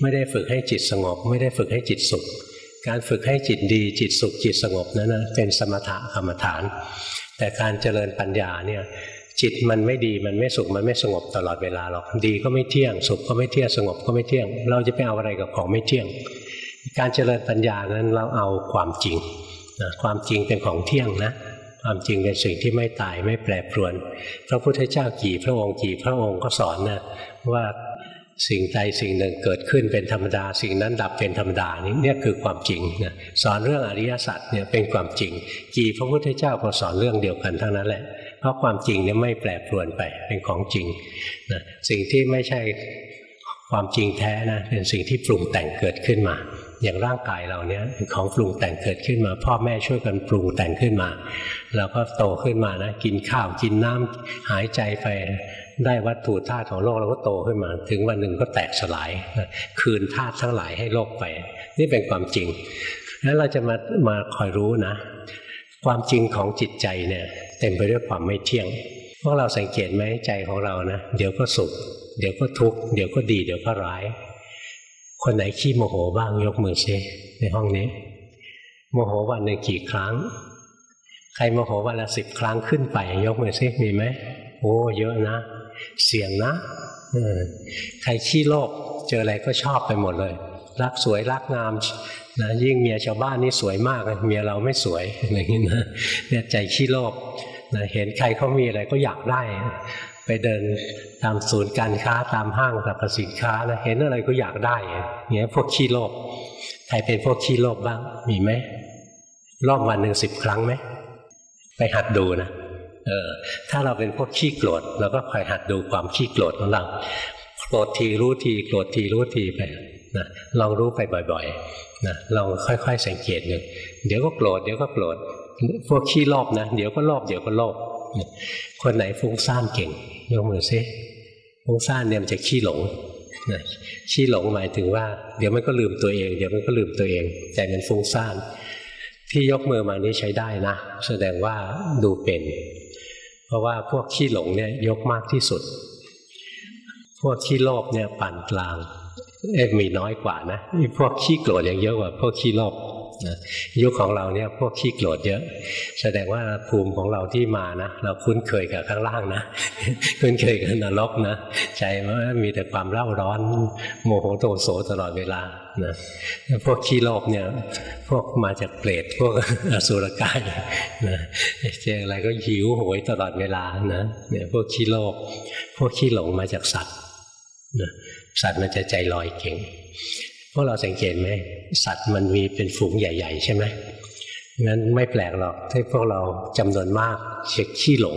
ไม่ได้ฝึกให้จิตสงบ ไม่ได้ฝึกให้จิตสุข การฝึกให้จิตดี จิตสุขจิตสงบนั้นนะเป็นสมถะกรรมฐาน แต่การเจริญปัญญาเนี่ย จิตมันไม่ดีมันไม่สุขมันไม่สงบตลอดเวลาหรอกดีก็ไม่เที่ยง สุขก็ไม่เที่ยงสงบก็ไม่เที่ยง เราจะไปเอาอะไรกับของไม่เที่ยง การเจริญปัญญานั้นเราเอาความจริงนะความจริงเป็นของเที่ยงนะ ความจริงเป็นสิ่งที่ไม่ตายไม่แปรปรวน พระพุทธเจ้ากี่พระองค์กี่พระองค์ก็สอนนะว่าสิ่งใดสิ่งหนึ่งเกิดขึ้นเป็นธรรมดา สิ่งนั้นดับเป็นธรรมดานี่เนี่ยคือความจริงนะสอนเรื่องอริยสัจเนี่ยเป็นความจริง กี่พระพุทธเจ้าก็สอนเรื่องเดียวกันทั้งนั้นแหละ เพราะความจริงเนี่ยไม่แปรปรวนไปเป็นของจริงนะสิ่งที่ไม่ใช่ความจริงแท้นะเป็นสิ่งที่ปรุงแต่งเกิดขึ้นมา อย่างร่างกายเราเนี้ยเป็นของปรุงแต่งเกิดขึ้นมา พ่อแม่ช่วยกันปรุงแต่งขึ้นมา เราก็โตขึ้นมานะกินข้าวกินน้ำหายใจไปได้วัตถุธาตุของโลกเราก็โตขึ้นมา ถึงวันหนึ่งก็แตกสลาย คืนธาตุทั้งหลายให้โลกไป นี่เป็นความจริงแล้วเราจะมามาคอยรู้นะ ความจริงของจิตใจเนี่ย เต็มไปด้วยความไม่เที่ยง พวกเราสังเกตไหมใจของเรานะ เดี๋ยวก็สุข เดี๋ยวก็ทุกข์เดี๋ยวก็ดี เดี๋ยวก็ร้าย คนไหนขี้โมโหบ้างยกมือซิในห้องนี้ โมโหวันหนึ่งกี่ครั้ง ใครโมโหวันละสิบครั้งขึ้นไป ยกมือซิมีไหมโอ้เยอะนะ เสี่ยงนะใครขี้โลภเจออะไรก็ชอบไปหมดเลย รักสวยรักงามนะยิ่งเมียชาวบ้านนี่สวยมากเมียเราไม่สวยอะไรอย่างนี้นะเนี่ยใจขี้โลภ เห็นใครเขามีอะไรก็อยากได้ ไปเดินตามศูนย์การค้าตามห้างสรรพสินค้านะเห็นอะไรก็อยากได้เงี้ยพวกขี้โลภใครเป็นพวกขี้โลภบ้างมีไหมรอบวันหนึ่งสิบครั้งไหมไปหัดดูนะเออถ้าเราเป็นพวกขี้โกรธเราก็คอยหัดดูความขี้โกรธของเราโกรธทีรู้ทีโกรธทีรู้ทีไปนะลองรู้ไปบ่อยๆนะลองค่อย ๆ สังเกตหนึ่งเดี๋ยวก็โกรธเดี๋ยวก็โกรธ พวกขี้โลภนะ เดี๋ยวก็โลภเดี๋ยวก็โลภคนไหนฟุ้งซ่านเก่งยกมือซิฟุ้งซ่านเนี่ยมันจะขี้หลงนะขี้หลงหมายถึงว่า เดี๋ยวมันก็ลืมตัวเอง เดี๋ยวมันก็ลืมตัวเองใจมันฟุ้งซ่านที่ยกมือมานี้ใช้ได้นะ แสดงว่าดูเป็น เพราะว่าพวกขี้หลงเนี่ยยกมากที่สุด พวกขี้โลภเนี่ยปานกลาง เอ๊มีน้อยกว่านะพวกขี้โกรธยังเยอะกว่าพวกขี้โลภนะยุคของเราเนี่ยพวกขี้โกรธเยอะ แสดงว่าภูมิของเราที่มานะเราคุ้นเคยกับข้างล่างนะคุ้นเคยกับนรกนะใจมันมีแต่ความเร่าร้อน โมโหโตโสตลอดเวลานะพวกขี้โลภเนี่ยพวกมาจากเปรตพวกอสุรกายนะเจออะไรก็หิวโหยตลอดเวลานะเนี่ยพวกขี้โลภพวกขี้หลงมาจากสัตว์นะ สัตว์มันจะใจลอยเก่ง พวกเราสังเกตไหมสัตว์มันมีเป็นฝูงใหญ่ ๆ ใช่ไหมงั้นไม่แปลกหรอกที่พวกเราจำนวนมากเช็คขี้หลง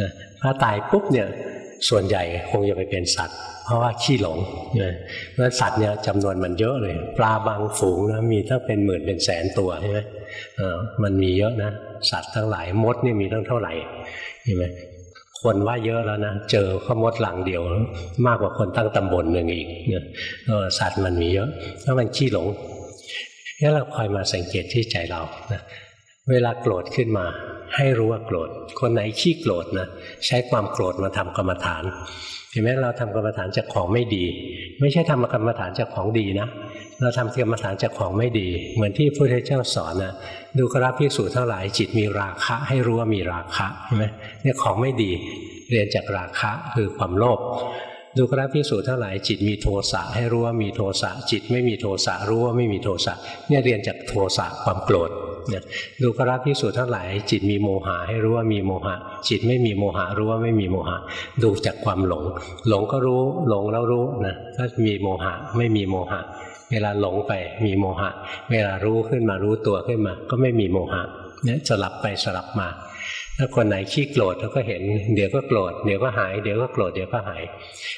นะถ้าตายปุ๊บเนี่ยส่วนใหญ่คงจะไปเป็นสัตว์ เพราะว่าขี้หลงนะเพราะสัตว์เนี่ยจำนวนมันเยอะเลย ปลาบางฝูงนะมีตั้งเป็นหมื่นเป็นแสนตัวใช่ไหมมันมีเยอะนะสัตว์ทั้งหลายมดนี่มีตั้งเท่าไหร่ใช่ไหม คนว่าเยอะแล้วนะ เจอข้อมดหลังเดียว มากกว่าคนตั้งตำบลหนึ่งอีกเนี่ยสัตว์มันมีเยอะถ้ามันขี้หลงนี่เราคอยมาสังเกตที่ใจเรานะเวลาโกรธขึ้นมา ให้รู้ว่าโกรธ คนไหนขี้โกรธนะใช้ความโกรธมาทำกรรมฐาน เห็นไหมเราทำกรรมฐานจากของไม่ดี ไม่ใช่ทำกรรมฐานจากของดีนะ เราทำกรรมฐานจากของไม่ดี เหมือนที่พระพุทธเจ้าสอนนะดูกราพิสูจน์เท่าไหร่จิตมีราคะ ให้รู้ว่ามีราคะเห็นไหมเนี่ยของไม่ดีเรียนจากราคะคือความโลภ ดูกราพิสูจน์เท่าไหร่จิตมีโทสะให้รู้ว่ามีโทสะจิตไม่มีโทสะรู้ว่าไม่มีโทสะเนี่ยเรียนจากโทสะความโกรธเนี่ยดูกราพิสูจน์เท่าไหร่จิตมีโมหะให้รู้ว่ามีโมหะ จิตไม่มีโมหะรู้ว่าไม่มีโมหะ ดูจากความหลง หลงก็รู้หลงแล้วรู้นะถ้ามีโมหะไม่มีโมหะ เวลาหลงไปมีโมหะ เวลารู้ขึ้นมารู้ตัวขึ้นมา ก็ไม่มีโมหะเนี่ยสลับไปสลับมา ถ้าคนไหนขี้โกรธเราก็เห็น เดี๋ยวก็โกรธเดี๋ยวก็หายเดี๋ยวก็โกรธเดี๋ยวก็หาย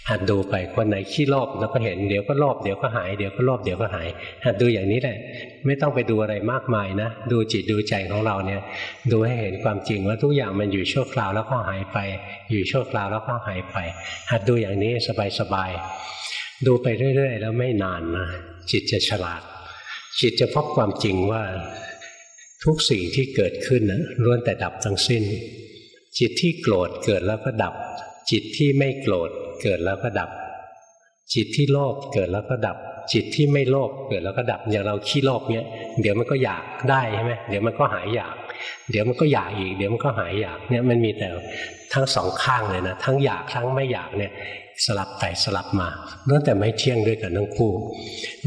หัดดูไปคนไหนขี้โลภเราก็เห็นเดี๋ยวก็โลภเดี๋ยวก็หายเดี๋ยวก็โลภเดี๋ยวก็หายหัดดูอย่างนี้แหละ ไม่ต้องไปดูอะไรมากมายนะ ดูจิตดูใจของเราเนี่ย ดูให้เห็นความจริงว่าทุกอย่างมันอยู่ชั่วคราวแล้วก็หายไป อยู่ชั่วคราวแล้วก็หายไป หัดดูอย่างนี้สบายๆดูไปเรื่อย ๆ แล้วไม่นานนะจิตจะฉลาด จิตจะพบความจริงว่า ทุกสิ่งที่เกิดขึ้นนะล้วนแต่ดับทั้งสิ้น จิตที่โกรธเกิดแล้วก็ดับ จิตที่ไม่โกรธเกิดแล้วก็ดับ จิตที่โลภเกิดแล้วก็ดับ จิตที่ไม่โลภเกิดแล้วก็ดับอย่างเราขี้โลภเนี้ยเดี๋ยวมันก็อยากได้ใช่ไหมเดี๋ยวมันก็หายอยาก เดี๋ยวมันก็อยากอีก เดี๋ยวมันก็หายอยากเนี่ยมันมีแต่ทั้งสองข้างเลยนะทั้งอยากทั้งไม่อยากเนี่ย สลับไปสลับมาล้วนแต่ไม่เที่ยงด้วยกันทั้งคู่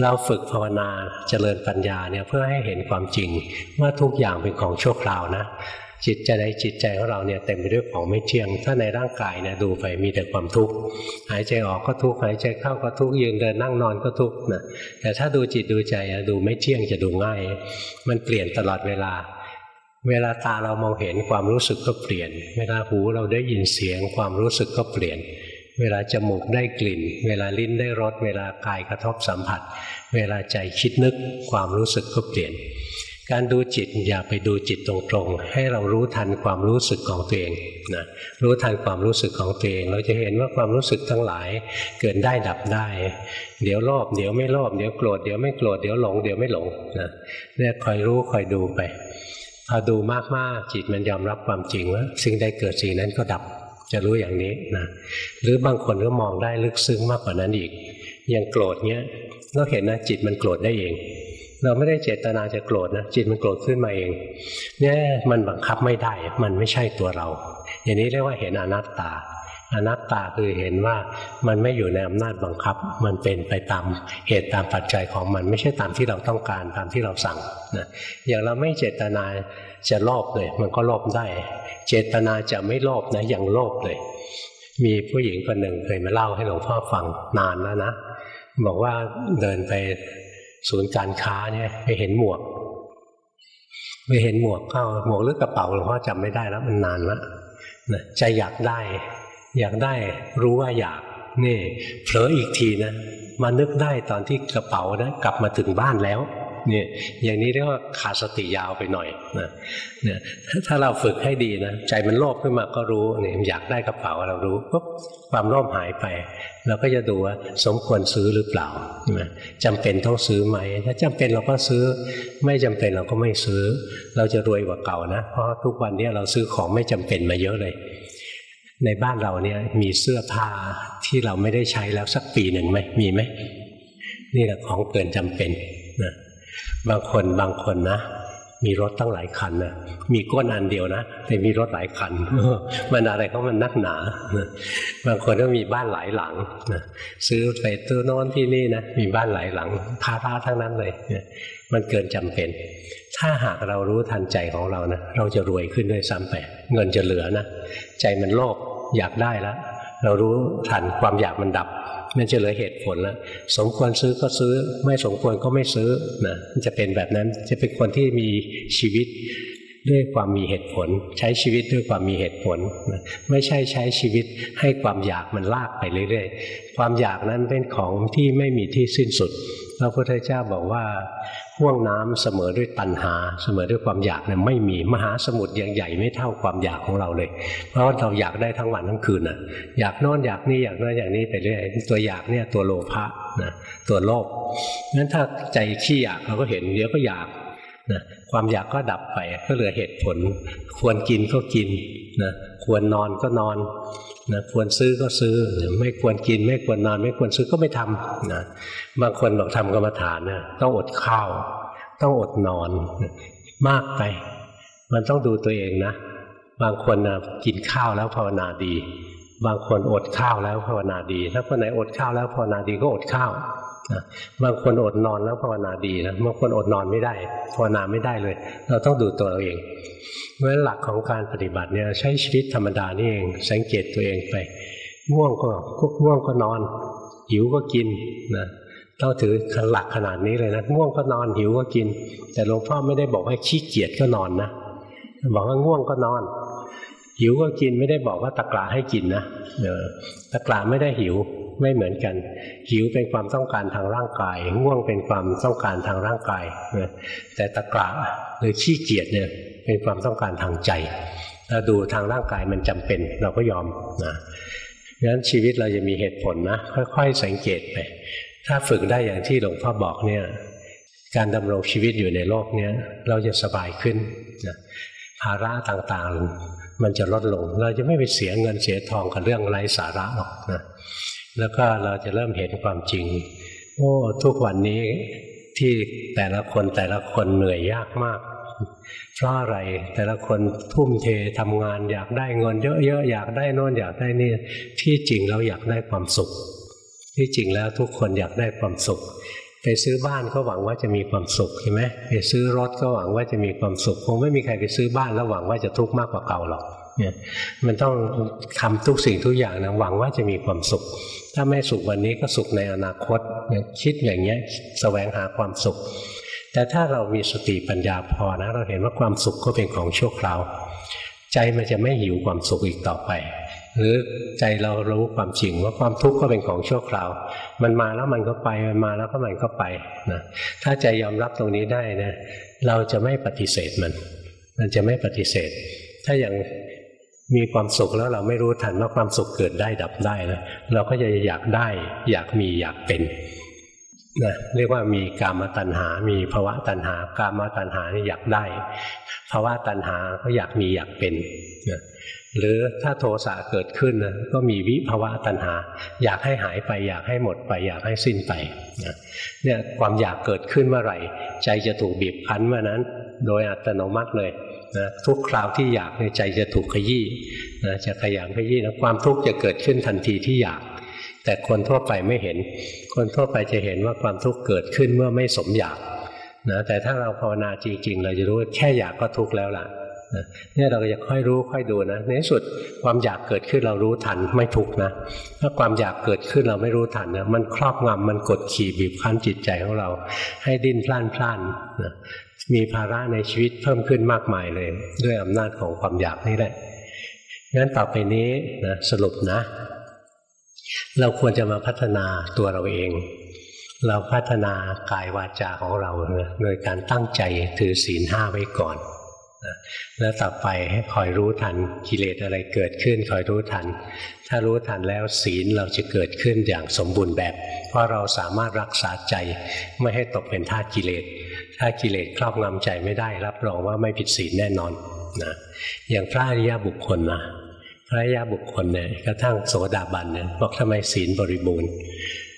เราฝึกภาวนาเจริญปัญญาเนี่ยเพื่อให้เห็นความจริงว่าทุกอย่างเป็นของชั่วคราวนะ จิตใจในจิตใจของเราเนี่ยเต็มไปด้วยของไม่เที่ยง ถ้าในร่างกายเนี่ยดูไปมีแต่ความทุกข์หายใจออกก็ทุกข์หายใจเข้าก็ทุกข์ยืนเดินนั่งนอนก็ทุกข์นะแต่ถ้าดูจิตดูใจดูไม่เที่ยงจะดูง่าย มันเปลี่ยนตลอดเวลาเวลาตาเรามองเห็นความรู้สึกก็เปลี่ยน เวลาหูเราได้ยินเสียงความรู้สึกก็เปลี่ยน เวลาจมูกได้กลิ่น เวลาลิ้นได้รส เวลากายกระทบสัมผัส เวลาใจคิดนึกความรู้สึกก็เปลี่ยน การดูจิตอย่าไปดูจิตตรงๆ ให้เรารู้ทันความรู้สึกของตัวเองนะรู้ทันความรู้สึกของตัวเอง เราจะเห็นว่าความรู้สึกทั้งหลายเกิดได้ดับได้ เดี๋ยวโลภเดี๋ยวไม่โลภเดี๋ยวโกรธเดี๋ยวไม่โกรธเดี๋ยวหลงเดี๋ยวไม่หลงนะเนี่ยคอยรู้คอยดูไปพอดูมากๆจิตมันยอมรับความจริงว่าสิ่งใดเกิดสิ่งนั้นก็ดับ จะรู้อย่างนี้นะหรือบางคนก็มองได้ลึกซึ้งมากกว่านั้นอีกอย่างโกรธเนี้ยเราเห็นนะจิตมันโกรธได้เอง เราไม่ได้เจตนาจะโกรธนะจิตมันโกรธขึ้นมาเอง เนี่ยมันบังคับไม่ได้ มันไม่ใช่ตัวเรา อย่างนี้เรียกว่าเห็นอนัตตา อนัตตาคือเห็นว่ามันไม่อยู่ในอำนาจบังคับ มันเป็นไปตามเหตุตามปัจจัยของมันไม่ใช่ตามที่เราต้องการตามที่เราสั่งนะอย่างเราไม่เจตนา จะโลภเลย มันก็โลภได้ เจตนาจะไม่โลภนะอยังโลภเลย มีผู้หญิงคนหนึ่งเคยมาเล่าให้หลวงพ่อฟังนานแล้วนะบอกว่าเดินไปศูนย์การค้าเนี่ยไปเห็นหมวกไปเห็นหมวกเข้าหมวกหรือกระเป๋าหลวงพ่อจำไม่ได้แล้วมันนานแล้วนะใจอยากได้ อยากได้รู้ว่าอยากนี่เผลออีกทีนะมานึกได้ตอนที่กระเป๋านะกลับมาถึงบ้านแล้ว เนี่ยอย่างนี้เรียกว่าขาดสติยาวไปหน่อยนะเนี่ยถ้าเราฝึกให้ดีนะใจมันโลภขึ้นมาก็รู้เนี่ยอยากได้กระเป๋าเรารู้ปุ๊บความโลภหายไป เราก็จะดูว่าสมควรซื้อหรือเปล่าจำเป็นต้องซื้อไหมถ้าจำเป็นเราก็ซื้อ ไม่จำเป็นเราก็ไม่ซื้อ เราจะรวยกว่าเก่านะ เพราะทุกวันนี้เราซื้อของไม่จำเป็นมาเยอะเลยในบ้านเราเนี่ยมีเสื้อผ้าที่เราไม่ได้ใช้แล้วสักปีหนึ่งไหมมีไหมนี่แหละของเกินจำเป็นนะ บางคนบางคนนะ มีรถตั้งหลายคันนะมีก้นอันเดียวนะ แต่มีรถหลายคัน มันอะไรเขามันนักหนาบางคนก็มีบ้านหลายหลังซื้อไปตัวนอนที่นี่นะมีบ้านหลายหลังพาราทั้งนั้นเลยมันเกินจำเป็น ถ้าหากเรารู้ทันใจของเรานะเราจะรวยขึ้นด้วยซ้ำไปเงินจะเหลือนะ ใจมันโลภอยากได้แล้ว เรารู้ทันความอยากมันดับ มันจะเหลือเหตุผลแล้วสมควรซื้อก็ซื้อ ไม่สมควรก็ไม่ซื้อนะมันจะเป็นแบบนั้นจะเป็นคนที่มีชีวิตด้วยความมีเหตุผล ใช้ชีวิตด้วยความมีเหตุผลนะไม่ใช่ใช้ชีวิตให้ความอยากมันลากไปเรื่อยๆ ความอยากนั้นเป็นของที่ไม่มีที่สิ้นสุดพระพุทธเจ้าบอกว่า ห่วงน้ำเสมอด้วยตัณหา เสมอด้วยความอยากเนี่ยไม่มีมหาสมุทรยังใหญ่ไม่เท่าความอยากของเราเลย เพราะเราอยากได้ทั้งวันทั้งคืนน่ะอยากนอนอยากนี่อยากนั่นอย่างนี้ไปเรื่อยตัวอยากเนี่ยตัวโลภะนะตัวโลภงั้นถ้าใจขี้อยากเราก็เห็นเดี๋ยวก็อยากนะความอยากก็ดับไปก็เหลือเหตุผล ควรกินก็กินนะควรนอนก็นอน นะควรซื้อก็ซื้อ ไม่ควรกิน ไม่ควรนอน ไม่ควรซื้อก็ไม่ทำนะบางคนบอกทำกรรมฐานนะต้องอดข้าว ต้องอดนอน มากไป มันต้องดูตัวเองนะ บางคนนะกินข้าวแล้วภาวนาดี บางคนอดข้าวแล้วภาวนาดี ถ้าคนไหนอดข้าวแล้วภาวนาดีก็อดข้าว บางคนอดนอนแล้วภาวนาดีนะบางคนอดนอนไม่ได้ภาวนาไม่ได้เลย เราต้องดูตัวเราเองเพราะหลักของการปฏิบัติเนี่ยใช้ชีวิตธรรมดานี่เอง สังเกตตัวเองไปง่วงก็ง่วงก็นอน หิวก็กินนะต้องถือหลักขนาดนี้เลยนะง่วงก็นอนหิวก็กิน แต่หลวงพ่อไม่ได้บอกให้ขี้เกียจก็นอนนะบอกว่าง่วงก็นอน หิวก็กินไม่ได้บอกว่าตะกราให้กินนะเออตะกราไม่ได้หิว ไม่เหมือนกัน หิวเป็นความต้องการทางร่างกาย ง่วงเป็นความต้องการทางร่างกายแต่ตะกราหรือขี้เกียจเนี่ยเป็นความต้องการทางใจเราดูทางร่างกายมันจำเป็นเราก็ยอมนะดังนั้นชีวิตเราจะมีเหตุผลนะ ค่อย ๆ สังเกตไป ถ้าฝึกได้อย่างที่หลวงพ่อบอกเนี่ยการดำรงชีวิตอยู่ในโลกนี้เราจะสบายขึ้นนะภาระต่างๆ มันจะลดลง เราจะไม่ไปเสียเงินเสียทองกับเรื่องไร้สาระหรอกนะ แล้วก็เราจะเริ่มเห็นความจริง โอ้ ทุกวันนี้ที่แต่ละคนแต่ละคนเหนื่อยยากมาก เพราะอะไรแต่ละคนทุ่มเททำงานอยากได้เงินเยอะๆอยากได้นอนอยากได้นี่ที่จริงเราอยากได้ความสุข ที่จริงแล้วทุกคนอยากได้ความสุข ไปซื้อบ้านก็หวังว่าจะมีความสุขใช่ไหมไปซื้อรถก็หวังว่าจะมีความสุขคงไม่มีใครไปซื้อบ้านแล้วหวังว่าจะทุกข์มากกว่าเก่าหรอกเนี่ยมันต้องทำทุกสิ่งทุกอย่างนะหวังว่าจะมีความสุข ถ้าไม่สุขวันนี้ก็สุขในอนาคตคิดอย่างเงี้ยแสวงหาความสุข แต่ถ้าเรามีสติปัญญาพอนะ เราเห็นว่าความสุขก็เป็นของชั่วคราว ใจมันจะไม่หิวความสุขอีกต่อไป หรือใจเรารู้ความจริงว่าความทุกข์ก็เป็นของชั่วคราว มันมาแล้วมันก็ไปมันมาแล้วก็มันก็ไปนะถ้าใจยอมรับตรงนี้ได้นะเราจะไม่ปฏิเสธมัน มันจะไม่ปฏิเสธ ถ้าอย่าง มีความสุขแล้วเราไม่รู้ทันว่าความสุขเกิดได้ดับได้นะเราก็จะอยากได้ อยากมีอยากเป็นนะเรียกว่ามีกามตัณหา มีภาวะตัณหากามตัณหานี่อยากได้ภาวะตัณหาก็อยากมีอยากเป็นนะหรือถ้าโทสะเกิดขึ้นนะก็มีวิภาวะตัณหา อยากให้หายไปอยากให้หมดไป อยากให้สิ้นไปนะเนี่ยความอยากเกิดขึ้นเมื่อไหร่ ใจจะถูกบีบคั้นเมื่อนั้น โดยอัตโนมัติเลย นะทุกคราวที่อยากใใจจะถูกขยี้นะจะขยันขยี้นะความทุกข์จะเกิดขึ้นทันทีที่อยาก แต่คนทั่วไปไม่เห็น คนทั่วไปจะเห็นว่าความทุกข์เกิดขึ้นเมื่อไม่สมอยากนะแต่ถ้าเราภาวนาจริง ๆ เราจะรู้แค่อยากก็ทุกข์แล้วล่ะ เนี่ยเราจะค่อยรู้ค่อยดูนะในที่สุดความอยากเกิดขึ้นเรารู้ทันไม่ทุกนะ ถ้าความอยากเกิดขึ้นเราไม่รู้ทันนะมันครอบงำมันกดขี่บีบคั้นจิตใจของเรา ให้ดิ้นพล่านพล่านนะมีภาระในชีวิตเพิ่มขึ้นมากมายเลย ด้วยอำนาจของความอยากนี่แหละงั้นต่อไปนี้นะสรุปนะ เราควรจะมาพัฒนาตัวเราเอง เราพัฒนากายวาจาของเราโดยการตั้งใจถือศีลห้าไว้ก่อน แล้วต่อไปให้คอยรู้ทันกิเลสอะไรเกิดขึ้นคอยรู้ทัน ถ้ารู้ทันแล้วศีลเราจะเกิดขึ้นอย่างสมบูรณ์แบบ เพราะเราสามารถรักษาใจไม่ให้ตกเป็นทาสกิเลส ถ้ากิเลสครอบงำใจไม่ได้ รับรองว่าไม่ผิดศีลแน่นอนนะอย่างพระอริยบุคคลนะพระอริยบุคคลเนี่ยกระทั่งโสดาบันเนี่ยบอกทำไมศีลบริบูรณ์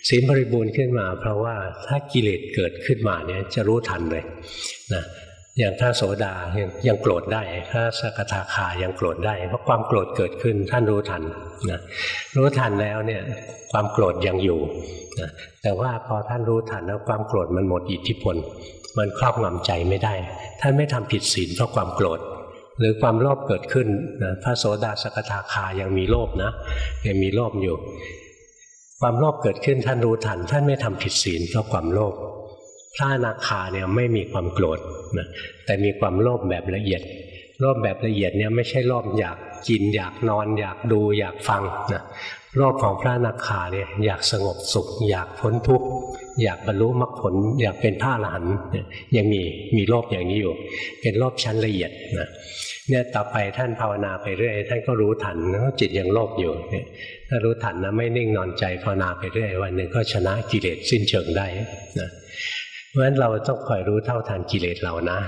ศีลบริบูรณ์ขึ้นมา เพราะว่าถ้ากิเลสเกิดขึ้นมาเนี่ยจะรู้ทันเลยนะ อย่างถ้าโสดายังยังโกรธได้ถ้าสกทาคายังโกรธได้ เพราะความโกรธเกิดขึ้นท่านรู้ทันนะรู้ทันแล้วเนี่ยความโกรธยังอยู่นะแต่ว่าพอท่านรู้ทันแล้วความโกรธมันหมดอิทธิพล มันครอบงำใจไม่ได้ ท่านไม่ทำผิดศีลเพราะความโกรธ หรือความโลภเกิดขึ้นนะพระโสดาสกทาคายังมีโลภนะยังมีโลภอยู่ ความโลภเกิดขึ้นท่านรู้ทัน ท่านไม่ทำผิดศีลเพราะความโลภ พระนาคาเนี่ยไม่มีความโกรธนะแต่มีความโลภแบบละเอียดโลภแบบละเอียดเนี่ยไม่ใช่โลภอยากกินอยากนอน อยากดูอยากฟังนะโลภของพระนาคาเนี่ยอยากสงบสุข อยากพ้นทุกข์อยากบรรลุมรรคผล อยากเป็นพระอรหันต์ยังมีมีโลภอย่างนี้อยู่ เป็นโลภชั้นละเอียดนะเนี่ยต่อไปท่านภาวนาไปเรื่อยท่านก็รู้ทันว่าจิตยังโลภอยู่ถ้ารู้ทันนะไม่นิ่งนอนใจภาวนาไปเรื่อยวันหนึ่งก็ชนะกิเลสสิ้นเชิงได้นะ เพราะฉะนั้นเราต้องคอยรู้เท่าทันกิเลสเรานะ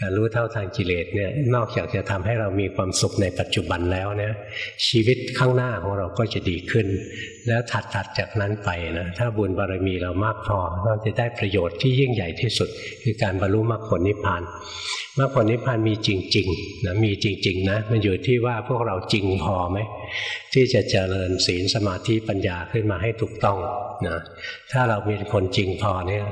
การรู้เท่าทันกิเลสเนี่ยนอกจากจะทำให้เรามีความสุขในปัจจุบันแล้วเนี่ยชีวิตข้างหน้าของเราก็จะดีขึ้น แล้วถัดถัดจากนั้นไปนะถ้าบุญบารมีเรามากพอเราจะได้ประโยชน์ที่ยิ่งใหญ่ที่สุด คือการบรรลุมรรคผลนิพพานมรรคผลนิพพานมีจริงๆนะมีจริง ๆ นะ มันอยู่ที่ว่าพวกเราจริงพอไหมที่จะเจริญศีลสมาธิปัญญาขึ้นมาให้ถูกต้องนะถ้าเราเป็นคนจริงพอเนี่ย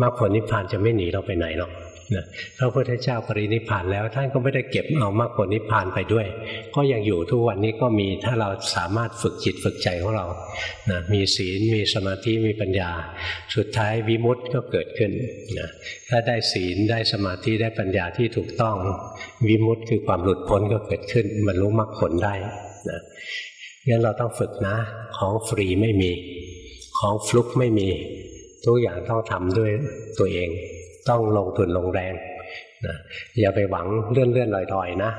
มรรคผลนิพพานจะไม่หนีเราไปไหนหรอกนะพระพุทธเจ้าปรินิพพานแล้วท่านก็ไม่ได้เก็บเอามรรคผลนิพพานไปด้วย ก็ยังอยู่ทุกวันนี้ก็มีถ้าเราสามารถฝึกจิตฝึกใจของเรานะมีศีลมีสมาธิมีปัญญา สุดท้ายวิมุตต์ก็เกิดขึ้นนะถ้าได้ศีลได้สมาธิได้ปัญญาที่ถูกต้องวิมุตต์คือความหลุดพ้นก็เกิดขึ้นบรรลุมรรคผลได้นะงั้นเราต้องฝึกนะของฟรีไม่มี ของฟลุกไม่มี ทุกอย่างต้องทำด้วยตัวเอง ต้องลงทุนลงแรงนะอย่าไปหวังเลื่อนเลื่อนลอยๆนะ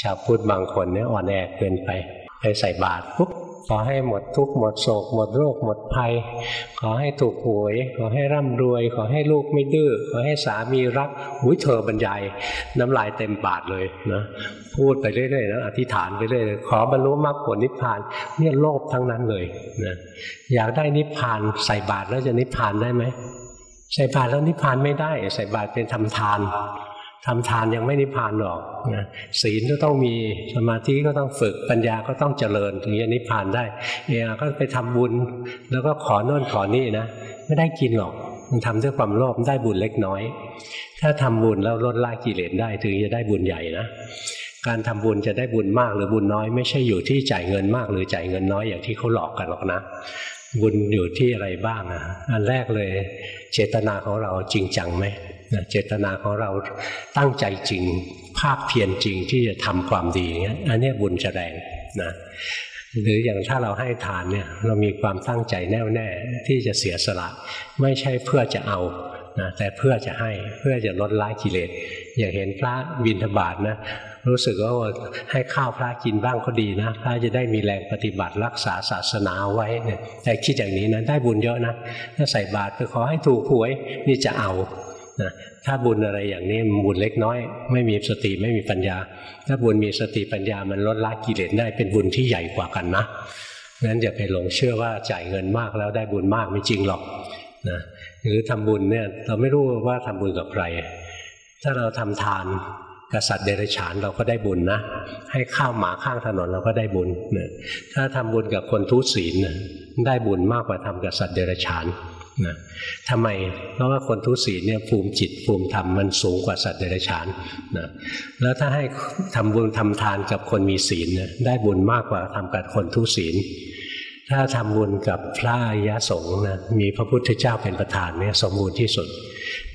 ชาวพุทธบางคนเนี่ยอ่อนแอเกินไป ไปใส่บาตรปุ๊บ ขอให้หมดทุกข์หมดโศก หมดโรค หมดภัย ขอให้ถูกหวย ขอให้ร่ำรวย ขอให้ลูกไม่ดื้อขอให้สามีรักอุ้ยเธอบรรยายน้ำลายเต็มปากเลยนะพูดไปเรื่อยๆนะอธิษฐานไปเรื่อยๆขอบรรลุมรรคผลนิพพานเนี่ยโลภทั้งนั้นเลยนะอยากได้นิพพานใส่บาตรแล้วจะนิพพานได้ไหมใส่บาตรแล้วนิพพานไม่ได้ ใส่บาตรเป็นทำทาน ทำทานยังไม่นิพพานหรอกนะศีลก็ต้องมีสมาธิก็ต้องฝึกปัญญาก็ต้องเจริญถึงจะนิพพานได้เออก็ไปทำบุญแล้วก็ขอโน่นขอนี่นะไม่ได้กินหรอกมันทำด้วยความโลภได้บุญเล็กน้อย ถ้าทำบุญแล้วลดละกิเลสได้ถึงจะได้บุญใหญ่นะการทำบุญจะได้บุญมากหรือบุญน้อย ไม่ใช่อยู่ที่จ่ายเงินมากหรือจ่ายเงินน้อยอย่างที่เขาหลอกกันหรอกนะบุญอยู่ที่อะไรบ้างอะอันแรกเลย เจตนาของเราจริงจังไหม เจตนาของเราตั้งใจจริง ภาคเพียรจริงที่จะทำความดีเงี้ยอันนี้บุญจะแรงนะหรืออย่างถ้าเราให้ทานเนี่ยเรามีความตั้งใจแน่วแน่ที่จะเสียสละไม่ใช่เพื่อจะเอานะแต่เพื่อจะให้เพื่อจะลดละกิเลสอย่าเห็นพระบิณฑบาตนะรู้สึกว่าให้ข้าวพระกินบ้างก็ดีนะพระจะได้มีแรงปฏิบัติรักษาศาสนาไว้เนี่ยแต่คิดอย่างนี้นะได้บุญเยอะนะถ้าใส่บาตรไปขอให้ถูกหวยนี่จะเอา นะถ้าบุญอะไรอย่างนี้บุญเล็กน้อย ไม่มีสติไม่มีปัญญา ถ้าบุญมีสติปัญญามันลดละกิเลสได้เป็นบุญที่ใหญ่กว่ากันนะงั้นอย่าไปหลงเชื่อว่าจ่ายเงินมากแล้วได้บุญมากไม่จริงหรอกนะหรือทำบุญเนี่ยเราไม่รู้ว่าทำบุญกับใคร ถ้าเราทำทานกับสัตว์เดรัจฉานเราก็ได้บุญนะ ให้ข้าวหมาข้างถนนเราก็ได้บุญนะถ้าทำบุญกับคนทุศีลได้บุญมากกว่าทำกับสัตว์เดรัจฉาน นะทำไมเพราะว่าคนทุศีลเนี่ยภูมิจิตภูมิธรรมมันสูงกว่าสัตว์เดรัจฉานนะแล้วถ้าให้ทำบุญทำทานกับคนมีศีลนะได้บุญมากกว่าทำกับคนทุศีล ถ้าทำบุญกับพระอริยสงฆ์นะมีพระพุทธเจ้าเป็นประธานเนี่ยสมบูรณ์ที่สุด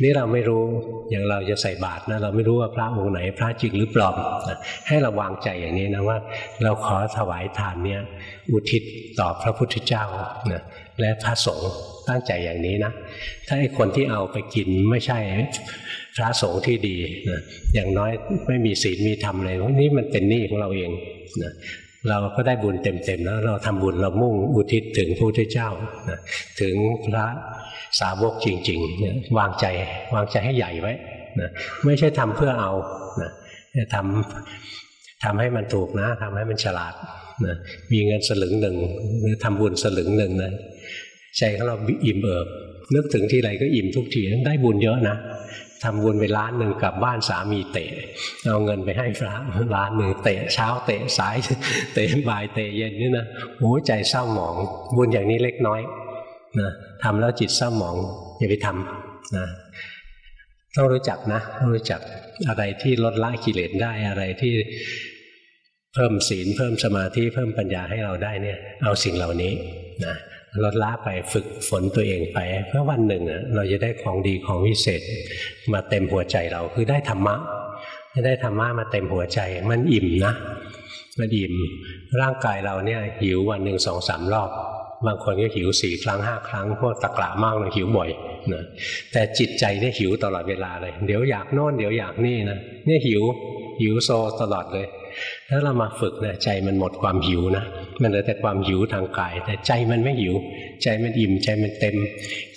นี่เราไม่รู้อย่างเราจะใส่บาตรนะเราไม่รู้ว่าพระองค์ไหน พระจริงหรือปลอมนะให้เราวางใจอย่างนี้นะว่า เราขอถวายทานเนี่ยอุทิศต่อพระพุทธเจ้านะและพระสงฆ์ ตั้งใจอย่างนี้นะ ถ้าไอ้คนที่เอาไปกินไม่ใช่พระสงฆ์ที่ดีนะอย่างน้อยไม่มีศีลมีธรรมเลยนี่มันเป็นหนี้ของเราเองนะเราก็ได้บุญเต็มๆแล้วเราทำบุญเรามุ่งอุทิศถึงพระพุทธเจ้านะถึงพระสาวกจริงๆนี่ยวางใจวางใจให้ใหญ่ไว้นะไม่ใช่ทำเพื่อเอานะทำทำให้มันถูกนะทำให้มันฉลาดนะมีเงินสลึงหนึ่งหรือทำบุญสลึงหนึ่งนะ ใจของเราอิ่มเอิบนึกถึงที่ไรก็อิ่มทุกทีได้บุญเยอะนะทำบุญไปล้านหนึ่งกลับบ้านสามีเตะ เอาเงินไปให้พระล้านหนึ่งเตะเช้าเตะสาย เตะบ่ายเตะเย็นนี่นะโอ้ใจเศร้าหมอง บุญอย่างนี้เล็กน้อยนะทำแล้วจิตเศร้าหมองอย่าไปทำนะต้องรู้จักนะต้องรู้จักอะไรที่ลดละกิเลสได้อะไรที่เพิ่มศีลเพิ่มสมาธิเพิ่มปัญญาให้เราได้เนี่ย เอาสิ่งเหล่านี้นะ ลดละไปฝึกฝนตัวเองไป เพื่อวันหนึ่งเราจะได้ของดีของวิเศษมาเต็มหัวใจเราคือได้ธรรมะได้ธรรมะมาเต็มหัวใจ มันอิ่มนะมันอิ่มร่างกายเราเนี่ยหิววันหนึ่งสองสามรอบ บางคนก็หิวสี่ครั้งห้าครั้งพวกตะกละมากเลยหิวบ่อยนะแต่จิตใจเนี่ยหิวตลอดเวลาเลย เดี๋ยวอยากโน่นเดี๋ยวอยากนี่นะเนี่ยหิวหิวโซตลอดเลย ถ้าเรามาฝึกเนะใจมันหมดความหิวนะมันเหลือแต่ความหิวทางกาย แต่ใจมันไม่หิว ใจมันอิ่มใจมันเต็ม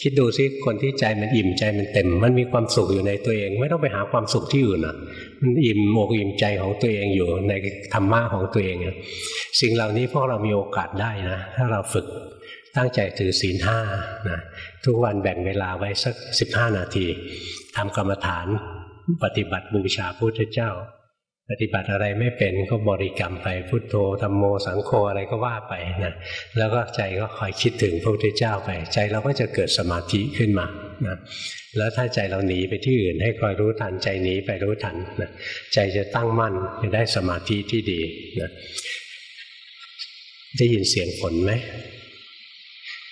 คิดดูซิคนที่ใจมันอิ่มใจมันเต็ม มันมีความสุขอยู่ในตัวเอง ไม่ต้องไปหาความสุขที่อื่นอะ มันอิ่มอกอิ่มใจของตัวเองอยู่ในธรรมะของตัวเองสิ่งเหล่านี้พวกเรามีโอกาสได้นะ ถ้าเราฝึกตั้งใจถือศีลห้านะทุกวันแบ่งเวลาไว้สักสิบห้านาทีทำกรรมฐานปฏิบัติบูชาพระพุทธเจ้า ปฏิบัติอะไรไม่เป็นก็บริกรรมไปพุทโธธรรมโมสังโฆอะไรก็ว่าไปนะแล้วก็ใจก็คอยคิดถึงพระพุทธเจ้าไป ใจเราก็จะเกิดสมาธิขึ้นมานะแล้วถ้าใจเราหนีไปที่อื่น ให้คอยรู้ทันใจหนีไปรู้ทันนะใจจะตั้งมั่นจะได้สมาธิที่ดีนะได้ยินเสียงฝนไหม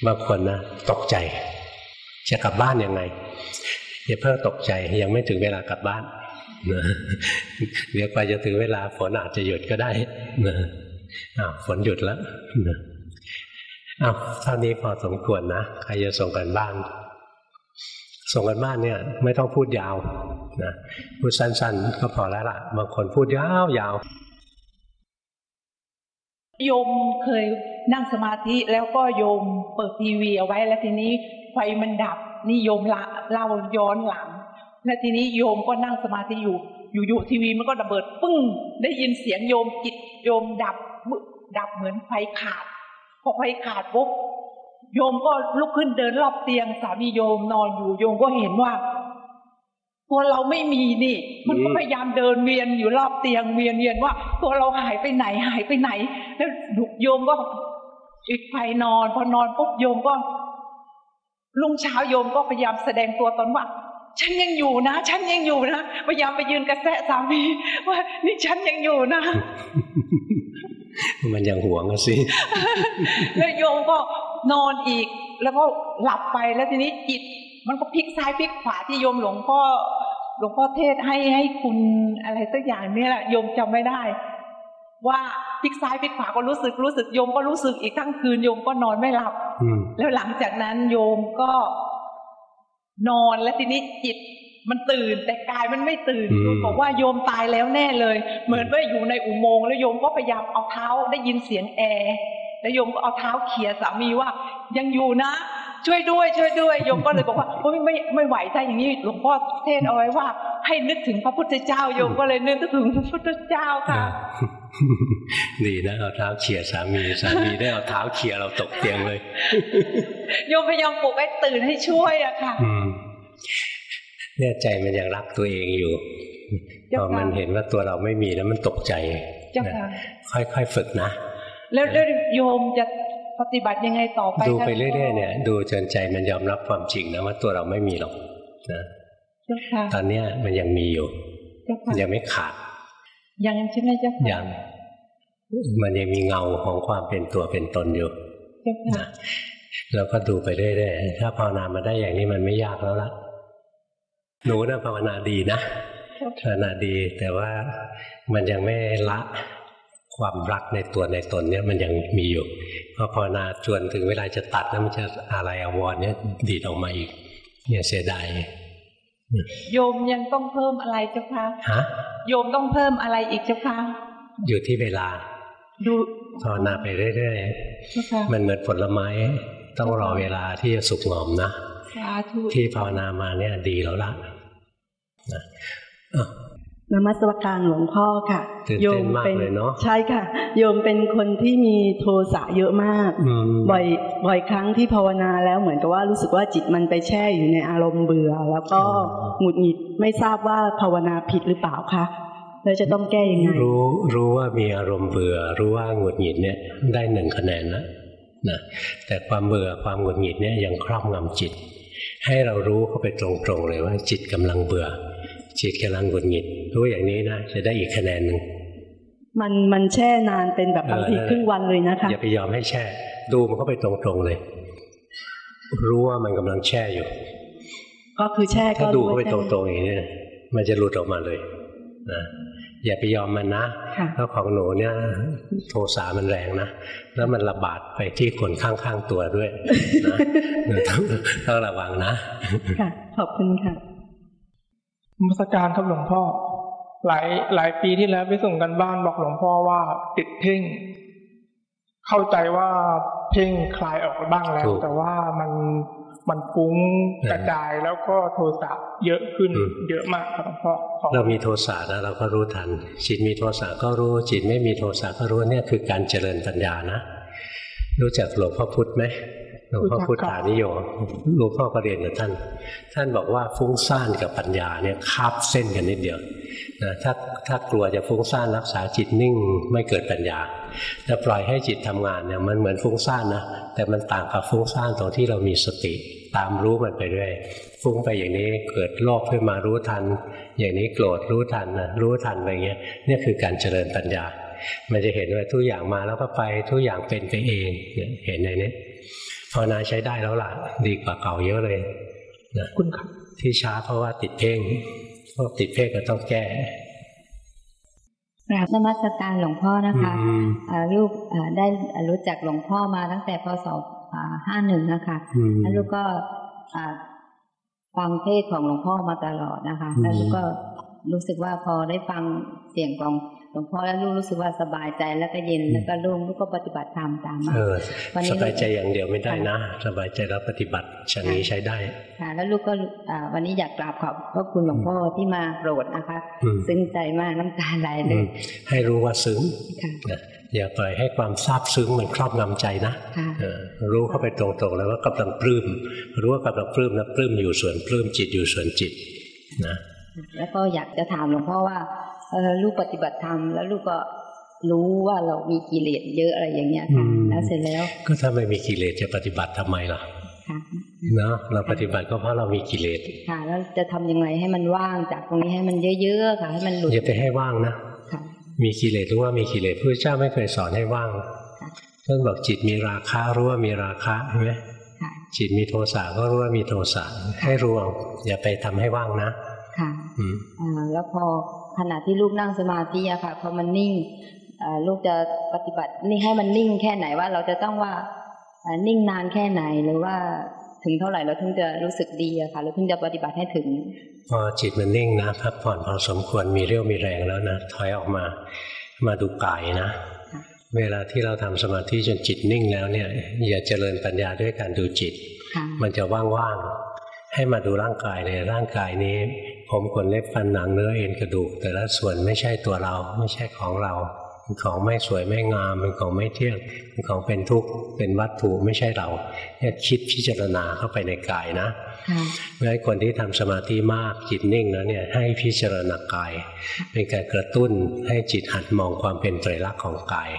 บางคนนะตกใจ จะกลับบ้านยังไงอย่าเพิ่งตกใจยังไม่ถึงเวลากลับบ้าน นะเดี๋ยวไปจะถึงเวลาฝนอาจจะหยุดก็ได้นะอ้าวฝนหยุดแล้วนะอ้าวเท่านี้พอสมควรนะใครจะส่งกันบ้าน ส่งกันบ้านเนี่ย ไม่ต้องพูดยาวนะพูดสั้น ๆ ก็พอแล้วล่ะบางคนพูดยาวยาวโยมเคยนั่งสมาธิแล้วก็โยมเปิดทีวีเอาไว้แล้วทีนี้ไฟมันดับนี่โยมละเล่าย้อนหลัง แล้วทีนี้โยมก็นั่งสมาธิอยู่ อยู่ๆทีวีมันก็ระเบิดปึ้ง ได้ยินเสียงโยมจิตโยมดับดับเหมือนไฟขาด พอไฟขาดปุ๊บโยมก็ลุกขึ้นเดินรอบเตียงสามีโยมนอนอยู่โยมก็เห็นว่าตัวเราไม่มีนี่ มันก็พยายามเดินเวียนอยู่รอบเตียงเวียนเวียนว่า ตัวเราหายไปไหนหายไปไหน แล้วโยมก็ปิดไฟนอน พอนอนปุ๊บโยมก็รุ่งเช้าโยมก็พยายามแสดงตัวตนว่า ฉันยังอยู่นะ ฉันยังอยู่นะ พยายามไปยืนกระแสะสามีว่านี่ฉันยังอยู่นะ มันยังหวงอะสิ แล้วโยมก็นอนอีก แล้วก็หลับไปแล้วทีนี้จิต มันก็พลิกซ้ายพลิกขวาที่โยมหลวงพ่อหลวงพ่อเทศให้ให้คุณอะไรสักอย่างเนี่ยแหละโยมจำไม่ได้ ว่าพลิกซ้ายพลิกขวาก็รู้สึกรู้สึกโยมก็รู้สึกอีกทั้งคืนโยมก็นอนไม่หลับอืมแล้วหลังจากนั้นโยมก็ นอนแล้วทีนี้จิตมันตื่นแต่กายมันไม่ตื่นอืมโยมบอกว่าโยมตายแล้วแน่เลย เหมือนว่าอยู่ในอุโมงค์แล้วโยมก็พยายามเอาเท้าได้ยินเสียงแอร์แล้วโยมก็เอาเท้าเขี่ยสามีว่า ยังอยู่นะ ช่วยด้วย ช่วยด้วยโยมก็เลยบอกว่าโอ้ยไม่ไม่ไหวถ้าอย่างนี้หลวงพ่อเทศน์เอาไว้ว่า ให้นึกถึงพระพุทธเจ้าโยมก็เลยนึกถึงพระพุทธเจ้าค่ะ ดีนะเอาเท้าเขี่ยสามีสามีได้เอาเท้าเขี่ยเราตกเตียงเลยโยมพยายามปลุกให้ตื่นให้ช่วยอะค่ะอืมเนี่ยใจมันยังรักตัวเองอยู่เจ้าพอค่ะมันเห็นว่าตัวเราไม่มีแล้วมันตกใจเจ้าค่ะค่อยๆฝึกนะแล้วแล้วโยมจะปฏิบัติยังไงต่อไปดูคะไปเรื่อยๆเนี่ยดูจนใจมันยอมรับความจริงนะว่าตัวเราไม่มีหรอกนะเจ้าค่ะตอนเนี้ยมันยังมีอยู่เจ้าค่ะยังไม่ขาด ยังใช่ไหมเจ้าค่ะยังมันยังมีเงาของความเป็นตัวเป็นตนอยู่เจ้าค่ะนะเราก็ดูไปเรื่อยๆถ้าภาวนามาได้อย่างนี้มันไม่ยากแล้วละหนูนะภาวนาดีนะเจ้าภาวนาดีแต่ว่ามันยังไม่ละความรักในตัวในตนเนี่ยมันยังมีอยู่พอภาวนาจวนถึงเวลาจะตัดแล้วมันจะอะไรอาวรณ์เนี่ยดีดออกมาอีกเนี่ยเสียดาย โยมยังต้องเพิ่มอะไรเจ้าค่ะฮะโยมต้องเพิ่มอะไรอีกเจ้าค่ะอยู่ที่เวลา ดูภาวนาไปเรื่อยเจ้าค่ะๆมันเหมือนผลไม้ ต้องรอเวลาที่จะสุกงอมนะสาธุที่ภาวนามาเนี่ยดีแล้วละ นะอะนมัสการหลวงพ่อค่ะตื่นเต้นมากเลยเนอะใช่ค่ะ โยมเป็นคนที่มีโทสะเยอะมากอืมบ่อยบ่อยครั้งที่ภาวนาแล้วเหมือนกับว่ารู้สึกว่าจิตมันไปแช่อยู่ในอารมณ์เบื่อ แล้วก็หงุดหงิดไม่ทราบว่าภาวนาผิดหรือเปล่าคะแล้วจะต้องแก้ยังไงรู้รู้ว่ามีอารมณ์เบื่อ รู้ว่าหงุดหงิดเนี่ยได้หนึ่งคะแนนนะนะแต่ความเบื่อความหงุดหงิดเนี่ยยังครอบงำจิต ให้เรารู้เข้าไปตรงๆเลยว่าจิตกำลังเบื่อ จิตกำลังหงุดหงิดรู้อย่างนี้นะจะได้อีกคะแนนหนึ่งมันมันแช่นานเป็นแบบบางทีเออครึ่งวันเลยนะคะอย่าไปยอมให้แช่ ดูมันเข้าไปตรงๆเลย รู้ว่ามันกำลังแช่อยู่ ก็คือแช่ก็ถ้าดูรู้เข้าไปว่าตแช่รงๆอย่างนี้นะมันจะหลุดออกมาเลยนะอย่าไปยอมมันนะค่ะเพราะของหนูเนี่ย โทสะมันแรงนะ แล้วมันระบาดไปที่คนข้างๆตัวด้วยนะหนูต้องต้องระวังนะค่ะขอบคุณค่ะน มรสการครับหลวงพ่อ หลายหลายปีที่แล้วไปส่งกันบ้านบอกหลวงพ่อว่า ติดเพ่ง เข้าใจว่าเพ่งคลายออกไปบ้างแล้วถูกแต่ว่ามันมันฟุ้งเออกระจายแล้วก็โทสะเยอะขึ้นอืมเยอะมากครับหลวงพ่อขอเรามีโทสะนะเราก็รู้ทัน จิตมีโทสะก็รู้ จิตไม่มีโทสะก็รู้เนี่ยคือการเจริญปัญญานะ รู้จักหลวงพ่อพุธไหม หลวงพ่อพุทธานิโยมหลวงพ่อก็เรียนกับท่าน ท่านบอกว่าฟุ้งซ่านกับปัญญาเนี่ยคาบเส้นกันนิดเดียวนะถ้าถ้ากลัวจะฟุ้งซ่านรักษาจิตนิ่งไม่เกิดปัญญาถ้าปล่อยให้จิตทำงานเนี่ยมันเหมือนฟุ้งซ่านนะแต่มันต่างกับฟุ้งซ่านตรงที่เรามีสติตามรู้มันไปเรื่อยฟุ้งไปอย่างนี้เกิดโลภขึ้นมารู้ทัน อย่างนี้โกรธรู้ทันนะรู้ทันอะไรเงี้ยเนี่ยคือการเจริญปัญญา มันจะเห็นว่าทุกอย่างมาแล้วก็ไปทุกอย่างเป็นไปเองเนี่ยเห็นในนี้ ภาวนาใช้ได้แล้วล่ะ ดีกว่าเก่าเยอะเลยนะคุณครับที่ช้าเพราะว่าติดเพ่งพวกติดเพ่งก็ต้องแก้กราบนมัสการหลวงพ่อนะคะอืมอ่าลูกอ่าได้รู้จักหลวงพ่อมาตั้งแต่พศห้าหนึ่งนะคะอืมแล้วลูกก็อ่าฟังเทศน์ของหลวงพ่อมาตลอดนะคะอืมแล้วลูกก็รู้สึกว่าพอได้ฟังเสียงของ หลวงพ่อแล้วลูกรู้สึกว่าสบายใจแล้วก็เย็นแล้วก็โล่งลูกก็ปฏิบัติตามตามมาเออวันนี้สบายใจอย่างเดียวไม่ได้นะ สบายใจแล้วปฏิบัติชันนี้ใช้ได้ค่ะแล้วลูกก็อ่าวันนี้อยากกราบขอบพระคุณหลวงพ่อที่มาโปรดนะคะอืมซึ้งใจมากน้ำตาไหลเลอืยมให้รู้ว่าซึ้งค่ะนะอย่าปล่อยให้ความซาบซึ้งมันครอบงำใจนะค่ะเออรู้เข้าไปตรงๆแล้วว่ากำลังปลื้มรู้ว่ากำลังปลื้มนะปลื้มอยู่ส่วนปลื้มจิตอยู่ส่วนจิตนะแล้วก็อยากจะถามหลวงพ่อว่า เออลูกปฏิบัติธรรมแล้วลูกก็รู้ว่าเรามีกิเลสเยอะอะไรอย่างเงี้ยค่ะแล้วเสร็จแล้ว ก็ถ้าไม่มีกิเลสจะปฏิบัติทำไมล่ะค่ะเนาะเราปฏิบัติก็เพราะเรามีกิเลสค่ะ แล้วจะทำยังไงให้มันว่างจากตรงนี้ให้มันเยอะๆค่ะให้มันหลุดอย่าไปให้ว่างนะค่ะมีกิเลสรู้ว่ามีกิเลสพระเจ้าไม่เคยสอนให้ว่างท่านบอกจิตมีราคะรู้ว่ามีราคะใช่ไหมค่ะจิตมีโทสะก็รู้ว่ามีโทสะให้รู้เอาอย่าไปทำให้ว่างนะค่ะอืมอ่าแล้วพอ ขณะที่ลูกนั่งสมาธิอะค่ะพอมันนิ่งอ่าลูกจะปฏิบัตินี่ให้มันนิ่งแค่ไหนว่าเราจะต้องว่าอ่านิ่งนานแค่ไหนหรือว่าถึงเท่าไหร่เราถึงจะรู้สึกดีอะค่ะเราถึงจะปฏิบัติให้ถึง พอจิตมันนิ่งนะพักผ่อนพอสมควรมีเรี่ยวมีแรงแล้วนะถอยออกมามาดูกายนะค่ะเวลาที่เราทำสมาธิจนจิตนิ่งแล้วเนี่ยอย่าเจริญปัญญาด้วยการดูจิตค่ะมันจะว่างๆให้มาดูร่างกายเลยร่างกายนี้ ผมขนเล็บฟันหนังเนื้อเอ็นกระดูก แต่ละส่วนไม่ใช่ตัวเรา ไม่ใช่ของเราเป็นของไม่สวยไม่งามเป็นของไม่เที่ยงเป็นของเป็นทุกข์เป็นวัตถุไม่ใช่เราเนี่ยคิดพิจารณาเข้าไปในกายนะค่ะเพราะฉะนั้นคนที่ทำสมาธิมากจิตนิ่งแล้วเนี่ยให้พิจารณากาย เป็นการกระตุ้นให้จิตหัดมองความเป็นไตรลักษณ์ของกาย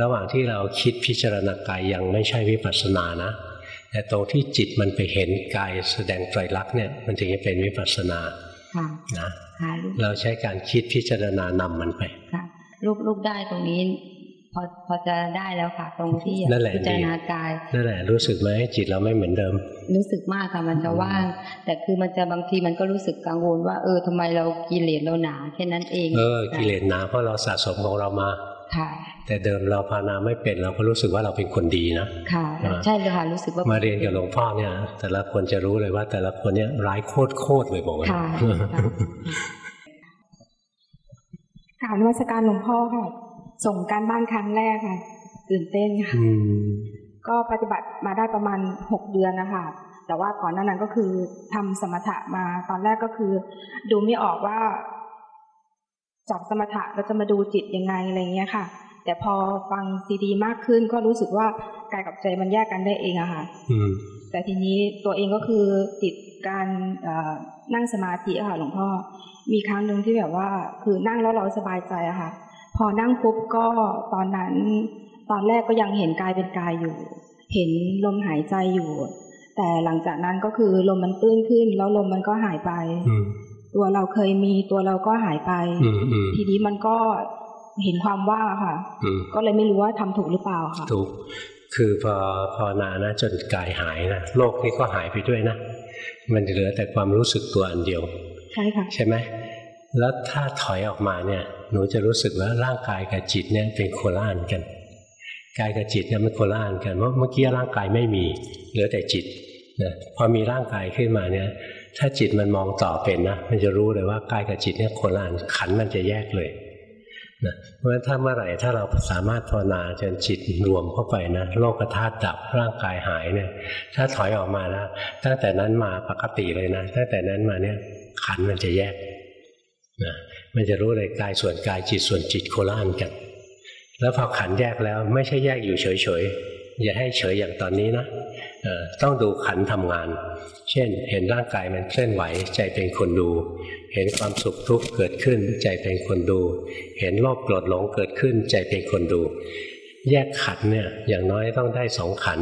ระหว่างที่เราคิดพิจารณากายยังไม่ใช่วิปัสสนานะ แต่ตรงที่จิตมันไปเห็นกายแสดงไตรลักษณ์เนี่ยมันถึงจะเป็นวิปัสสนาค่ะ นะค่ะลูกเราใช้การคิดพิจารณานำมันไปค่ะลูกลูกได้ตรงนี้ พอพอจะได้แล้วค่ะ ตรงที่นั่นแหละพิจารณากายนั่นแหละรู้สึกไหมจิตเราไม่เหมือนเดิม รู้สึกมากค่ะมันจะว่าง แต่คือมันจะบางทีมันก็รู้สึกกังวลว่าเออทำไมเรากิเลสเราหนาแค่นั้นเอง เออกิเลสหนาเพราะเราสะสมของเรามาค่ะ แต่เดิมเราภาวนาไม่เป็นเราก็รู้สึกว่าเราเป็นคนดีนะค่ะอ่าใช่เลยค่ะรู้สึกว่ามาเรียนกับหลวงพ่อเนี่ย แต่ละคนจะรู้เลยว่า แต่ละคนเนี่ยร้ายโคตรโคตรเลยบอกว่าค่ะค่ะกราบนมัสการหลวงพ่อค่ะ ส่งการบ้านครั้งแรกค่ะตื่นเต้นค่ะอืมก็ปฏิบัติมาได้ประมาณหกเดือนนะคะแต่ว่าก่อนหน้านั้นก็คือทำสมถะมาตอนแรกก็คือ ดูไม่ออกว่า จากสมถะเราจะมาดูจิตยังไงอะไรเงี้ยค่ะ แต่พอฟังซีดี มากขึ้นก็รู้สึกว่ากายกับใจมันแยกกันได้เองอะค่ะอืมแต่ทีนี้ตัวเองก็คือติดการเอ่อนั่งสมาธิอะค่ะหลวงพ่อ มีครั้งหนึ่งที่แบบว่า คือนั่งแล้วเราสบายใจอะค่ะ พอนั่งปุ๊บก็ตอนนั้น ตอนแรกก็ยังเห็นกายเป็นกายอยู่ เห็นลมหายใจอยู่ แต่หลังจากนั้นก็คือลมมันตื้นขึ้น แล้วลมมันก็หายไปอืม ตัวเราเคยมีตัวเราก็หายไปอืมอืมทีนี้มันก็เห็นความว่างอะค่ะอืมก็เลยไม่รู้ว่าทำถูกหรือเปล่าค่ะ ถูก คือพอภาวนานะจนกายหายนะโลกนี้ก็หายไปด้วยนะ มันเหลือแต่ความรู้สึกตัวอันเดียว ใช่ค่ะ ใช่ไหม แล้วถ้าถอยออกมาเนี่ย หนูจะรู้สึกว่าร่างกายกับจิตเนี่ยเป็นโคนละอันกัน กายกับจิตเนี่ยมันโคนละอันกันเพราะเมื่อกี้ร่างกายไม่มี เหลือแต่จิตนะพอมีร่างกายขึ้นมาเนี่ย ถ้าจิตมันมองต่อเป็นนะมันจะรู้เลยว่ากายกับจิตเนี่ยโคนละอันขันมันจะแยกเลยนะเพราะฉะนั้นถ้าเมื่อไหร่ถ้าเราสามารถภาวนาจนจิตรวมเข้าไปนะโลกธาตุดับร่างกายหายเนี่ยถ้าถอยออกมาแล้วตั้งแต่นั้นมาปกติเลยนะตั้งแต่นั้นมาเนี่ยขันมันจะแยกนะมันจะรู้เลยกายส่วนกายจิตส่วนจิตโคละอันกัน แล้วพอขันแยกแล้วไม่ใช่แยกอยู่เฉยๆอย่าให้เฉยอย่างตอนนี้นะต้องดูขันทำงาน เช่น เห็นร่างกายมันเคลื่อนไหวใจเป็นคนดู เห็นความสุขทุกข์เกิดขึ้น ใจเป็นคนดู เห็นโลภโกรธหลงเกิดขึ้น ใจเป็นคนดู แยกขันเนี่ยอย่างน้อยต้องได้สองขัน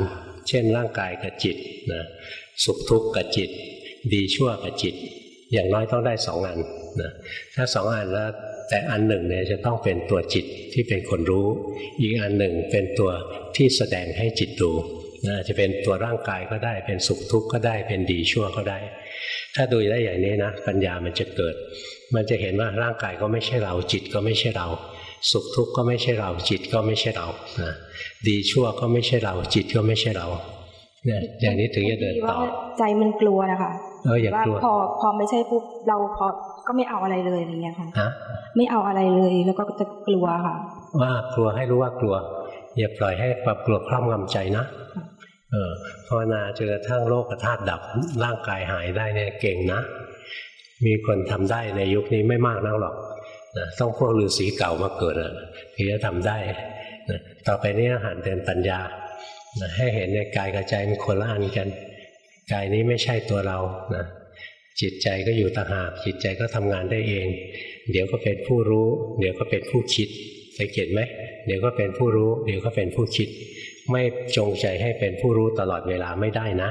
เช่น ร่างกายกับจิตนะสุขทุกข์กับจิต ดีชั่วกับจิต อย่างน้อยต้องได้สองอันนะถ้าสองอันแล้วแต่อันหนึ่งเนี่ยจะต้องเป็นตัวจิตที่เป็นคนรู้ อีกอันหนึ่งเป็นตัวที่แสดงให้จิตดู นะจะเป็นตัวร่างกายก็ได้ เป็นสุขทุกข์ก็ได้ เป็นดีชั่วก็ได้ ถ้าดูได้อย่างนี้นะ ปัญญามันจะเกิด มันจะเห็นว่าร่างกายก็ไม่ใช่เรา จิตก็ไม่ใช่เรา สุขทุกข์ก็ไม่ใช่เรา จิตก็ไม่ใช่เรานะดีชั่วก็ไม่ใช่เรา จิตก็ไม่ใช่เราเนี่ยอย่างนี้ถึงจะเดินต่อว่าใจมันกลัวนะคะเเอออย่ากลัวพอพอไม่ใช่ปุ๊บเราพอก็ไม่เอาอะไรเลยอะไรเงี้ยค่ะฮะไม่เอาอะไรเลยแล้วก็จะกลัวค่ะ ว่ากลัวให้รู้ว่ากลัว อย่าปล่อยให้ความกลัวครอบงำใจนะเออภาวนาจนกระทั่งโลกธาตุดับร่างกายหายได้เนี่ยเก่งนะ มีคนทำได้ในยุคนี้ไม่มากนักหรอกนะต้องพวกฤาษีเก่ามาเกิดถึงจะทำได้นะต่อไปนี้หันเดินปัญญานะให้เห็นในกายกับใจมันคนละอันกันกายนี้ไม่ใช่ตัวเรานะจิตใจก็อยู่ต่างหากจิตใจก็ทำงานได้เอง เดี๋ยวก็เป็นผู้รู้ เดี๋ยวก็เป็นผู้คิด สังเกตไหมเดี๋ยวก็เป็นผู้รู้ เดี๋ยวก็เป็นผู้คิด ไม่จงใจให้เป็นผู้รู้ตลอดเวลาไม่ได้นะ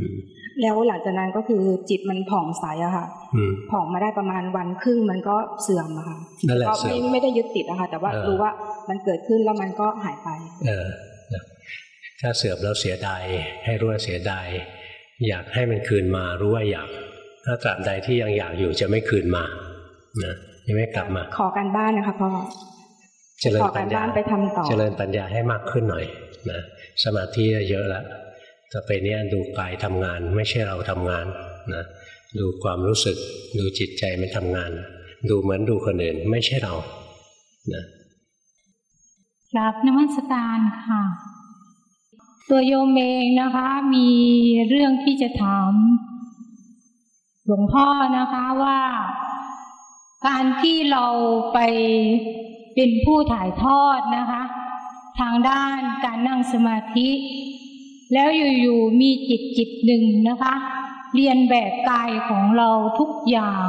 อืมแล้วหลังจากนั้นก็คือจิตมันผ่องใสอะค่ะอืมผ่องมาได้ประมาณวันครึ่งมันก็เสื่อมอะค่ะนั่นแหละก็เสื่อไม่มไม่ได้ยึดติดอะค่ะแต่ว่าเออรู้ว่ามันเกิดขึ้นแล้วมันก็หายไปเออนะถ้าเสื่อมแล้วเสียดายให้รู้ว่าเสียดายอยากให้มันคืนมารู้ว่าอยาก ถ้าตราบใดที่ยังอยากอยู่จะไม่คืนมานะยังไม่กลับมา ขอการบ้านนะคะพ่อ เจริญขอปักาญรญาบ้านไปทำต่อเจริญปัญญาให้มากขึ้นหน่อยนะสมาธิเยอะแล้วต่อไปเนี้ยดูกายทำงาน ไม่ใช่เราทำงานนะดูความรู้สึก ดูจิตใจมันทำงาน ดูเหมือนดูคนอื่น ไม่ใช่เรานะกราบนมัสการค่ะ ตัวโยมเองนะคะ มีเรื่องที่จะถามหลวงพ่อนะคะว่า การที่เราไป เป็นผู้ถ่ายทอดนะคะ ทางด้านการนั่งสมาธิ แล้วอยู่ๆมีจิตจิตหนึ่งนะคะ เรียนแบบกายของเราทุกอย่าง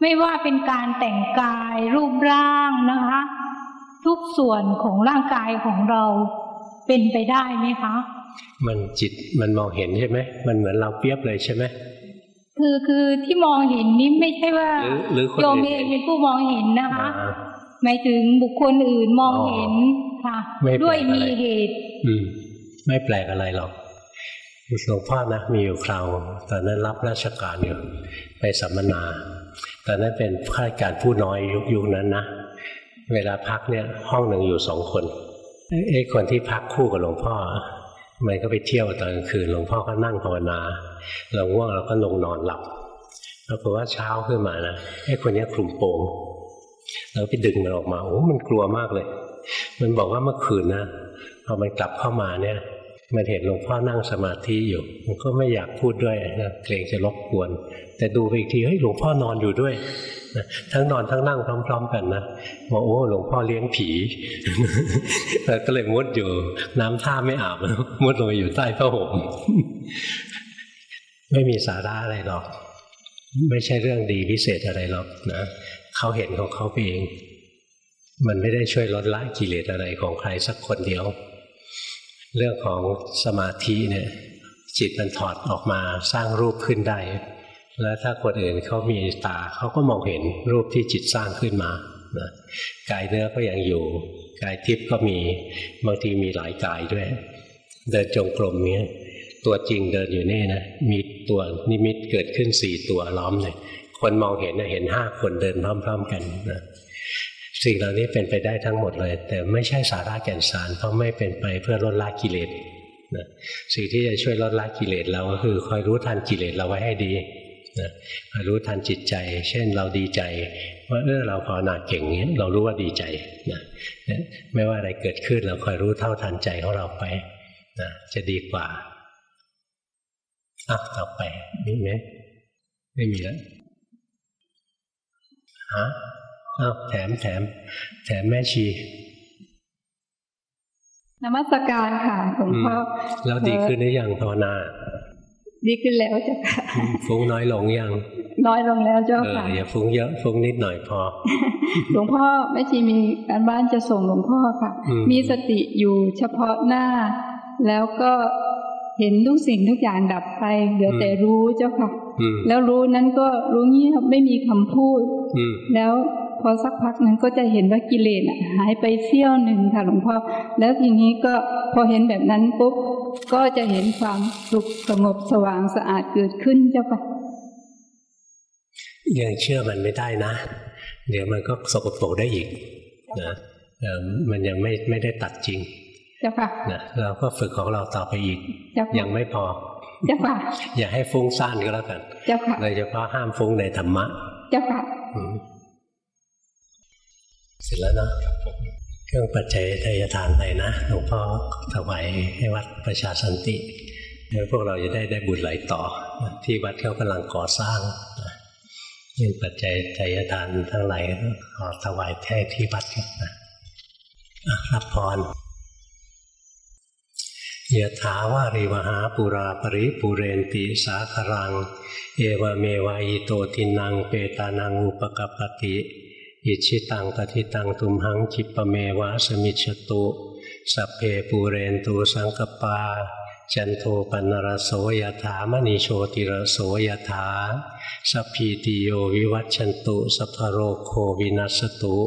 ไม่ว่าเป็นการแต่งกายรูปร่างนะคะ ทุกส่วนของร่างกายของเราเป็นไปได้ไหมคะ มันจิตมันมองเห็นใช่ไหมมันเหมือนเราเปรียบเลยใช่ไหมคือคือที่มองเห็นนี้ไม่ใช่ว่าหรือหรือคนโยมอื่นเองเป็นผู้มองเห็นนะคะอ่า หมายถึงบุคคลอื่นมองเห็นค่ะไม่แปลกด้วยมีอะไรเหตุอืมไม่แปลกอะไรหรอกหลวงพ่อนะมีอยู่คราวตอนนั้นรับราชการอยู่ไปสัมมนาตอนนั้นเป็นข้าราชการผู้น้อยยุคยุคนั้นนะเวลาพักเนี่ยห้องหนึ่งอยู่สองคนไอ้ไอ้คนที่พักคู่กับหลวงพ่อมันก็ไปเที่ยวตอนกลางคืนหลวงพ่อก็นั่งภาวนา เราง่วงเราก็ลงนอนหลับปรากฏว่าเช้าขึ้นมานะไอ้คนเนี้ยคลุมโปง เราไปดึงมันออกมาโอ้มันกลัวมากเลย มันบอกว่าเมื่อคืนนะพอมันกลับเข้ามาเนี่ย มันเห็นหลวงพ่อนั่งสมาธิอยู่ มันก็ไม่อยากพูดด้วยนะเกรงจะรบกวน แต่ดูไปอีกทีเฮ้ยหลวงพ่อนอนอยู่ด้วยนะทั้งนอนทั้งนั่งพร้อม ๆ กันนะบอกโอ้หลวงพ่อเลี้ยงผีแล้วก็เลยมุดอยู่ น้ำท่าไม่อาบมุดลงไปอยู่ใต้ผ้าห่มไม่มีสาระอะไรหรอก ไม่ใช่เรื่องดีพิเศษอะไรหรอกนะ เขาเห็นของเขาเอง มันไม่ได้ช่วยลดละกิเลสอะไรของใครสักคนเดียว เรื่องของสมาธิเนี่ยจิตมันถอดออกมาสร้างรูปขึ้นได้ แล้วถ้าคนอื่นเขามีตาเขาก็มองเห็นรูปที่จิตสร้างขึ้นมานะกายเนื้อก็ยังอยู่ กายทิพย์ก็มีบางทีมีหลายกายด้วย เดินจงกรมเนี้ยตัวจริงเดินอยู่นี่นะมีตัวนิมิตเกิดขึ้นสี่ตัวล้อมเลย คนมองเห็นเห็นห้าคนเดินพร้อม ๆ กันนะสิ่งเหล่านี้เป็นไปได้ทั้งหมดเลย แต่ไม่ใช่สาระแก่นสารเพราะไม่เป็นไปเพื่อลดละกิเลสนะสิ่งที่จะช่วยลดละกิเลสเราก็คือคอยรู้ทันกิเลสเราไว้ให้ดีนะคอยรู้ทันจิตใจ เช่นเราดีใจ ว่าเออเราภาวนาเก่งเนี้ยเรารู้ว่าดีใจนะไม่ว่าอะไรเกิดขึ้นเราคอยรู้เท่าทันใจของเราไปนะจะดีกว่าอะต่อไปมีไหมไม่มีแล้ว ฮะอ้าวแถมแถม แถมแม่ชีนมัสการค่ะหลวงพ่อแล้วดีขึ้นหรือยังภาวนา ดีขึ้นแล้วเจ้าค่ะอืมฟุ้งน้อยลงยัง น้อยลงแล้วเจ้าเออค่ะอย่าฟุ้งเยอะฟุ้งนิดหน่อยพอ หลวงพ่อแม่ชีมีการบ้านจะส่งหลวงพ่อค่ะอืมมีสติอยู่เฉพาะหน้า แล้วก็เห็นทุกสิ่งทุกอย่างดับไปเหลือแต่รู้เจ้าค่ะอืม แล้วรู้นั้นก็รู้เงียบไม่มีคำพูดอืมแล้วพอสักพักนั้นก็จะเห็นว่ากิเลสน่ะหายไปเสี้ยวหนึ่งค่ะหลวงพ่อ แล้วทีนี้ก็พอเห็นแบบนั้นปุ๊บก็จะเห็นความสุขสงบสว่างสะอาดเกิดขึ้นเจ้าค่ะยังเชื่อมันไม่ได้นะ เดี๋ยวมันก็สกปรกได้อีกนะเออมันยังไม่ไม่ได้ตัดจริงเจ้าค่ะนะเราก็ฝึกของเราต่อไปอีกเจ้ายัค่ะงไม่พอ เจ้าค่ะ อย่าให้ฟุ้งซ่านก็แล้วกัน เจ้าค่ะโดยเฉพาะห้ามฟุ้งในธรรมะ เจ้าค่ะอืมเสร็จแล้วเนาะเครื่องปัจจัยทายทานไปนะหลวงพ่อถวายให้วัดประชาสันติแล้วพวกเราจะได้ได้บุญไหลต่อ ที่วัดเขากำลังก่อสร้างเรื่องปัจจัยทายทานทั้งหลายขอถวายแท้ที่วัดครับนะอะรับพร ยะถาวาริวหาปุราปริปุเรนติสาครัง เอวเมวายโตทินังเปตานังอุปกปปติอิชิตังปฏิตังตุมหังจิปเมวะสมิจฉตุ สัพเพปูเรนตูสังกปา จันโทปนรโสยถามณีโชติรโสยถาสัพพีติโยวิวัตชันตุสัพพโรโควินัสตุ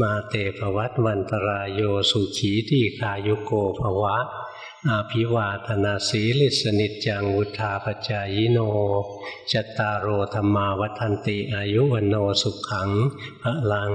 มาเตภวัตวันตรายโยสุขีที่คายุโกภวะ อาภิวาธนาสีลิสนิจจังวุธาปจายโนจตารโอธรรมาวัฒนติอายุวันโนสุขังพระลัง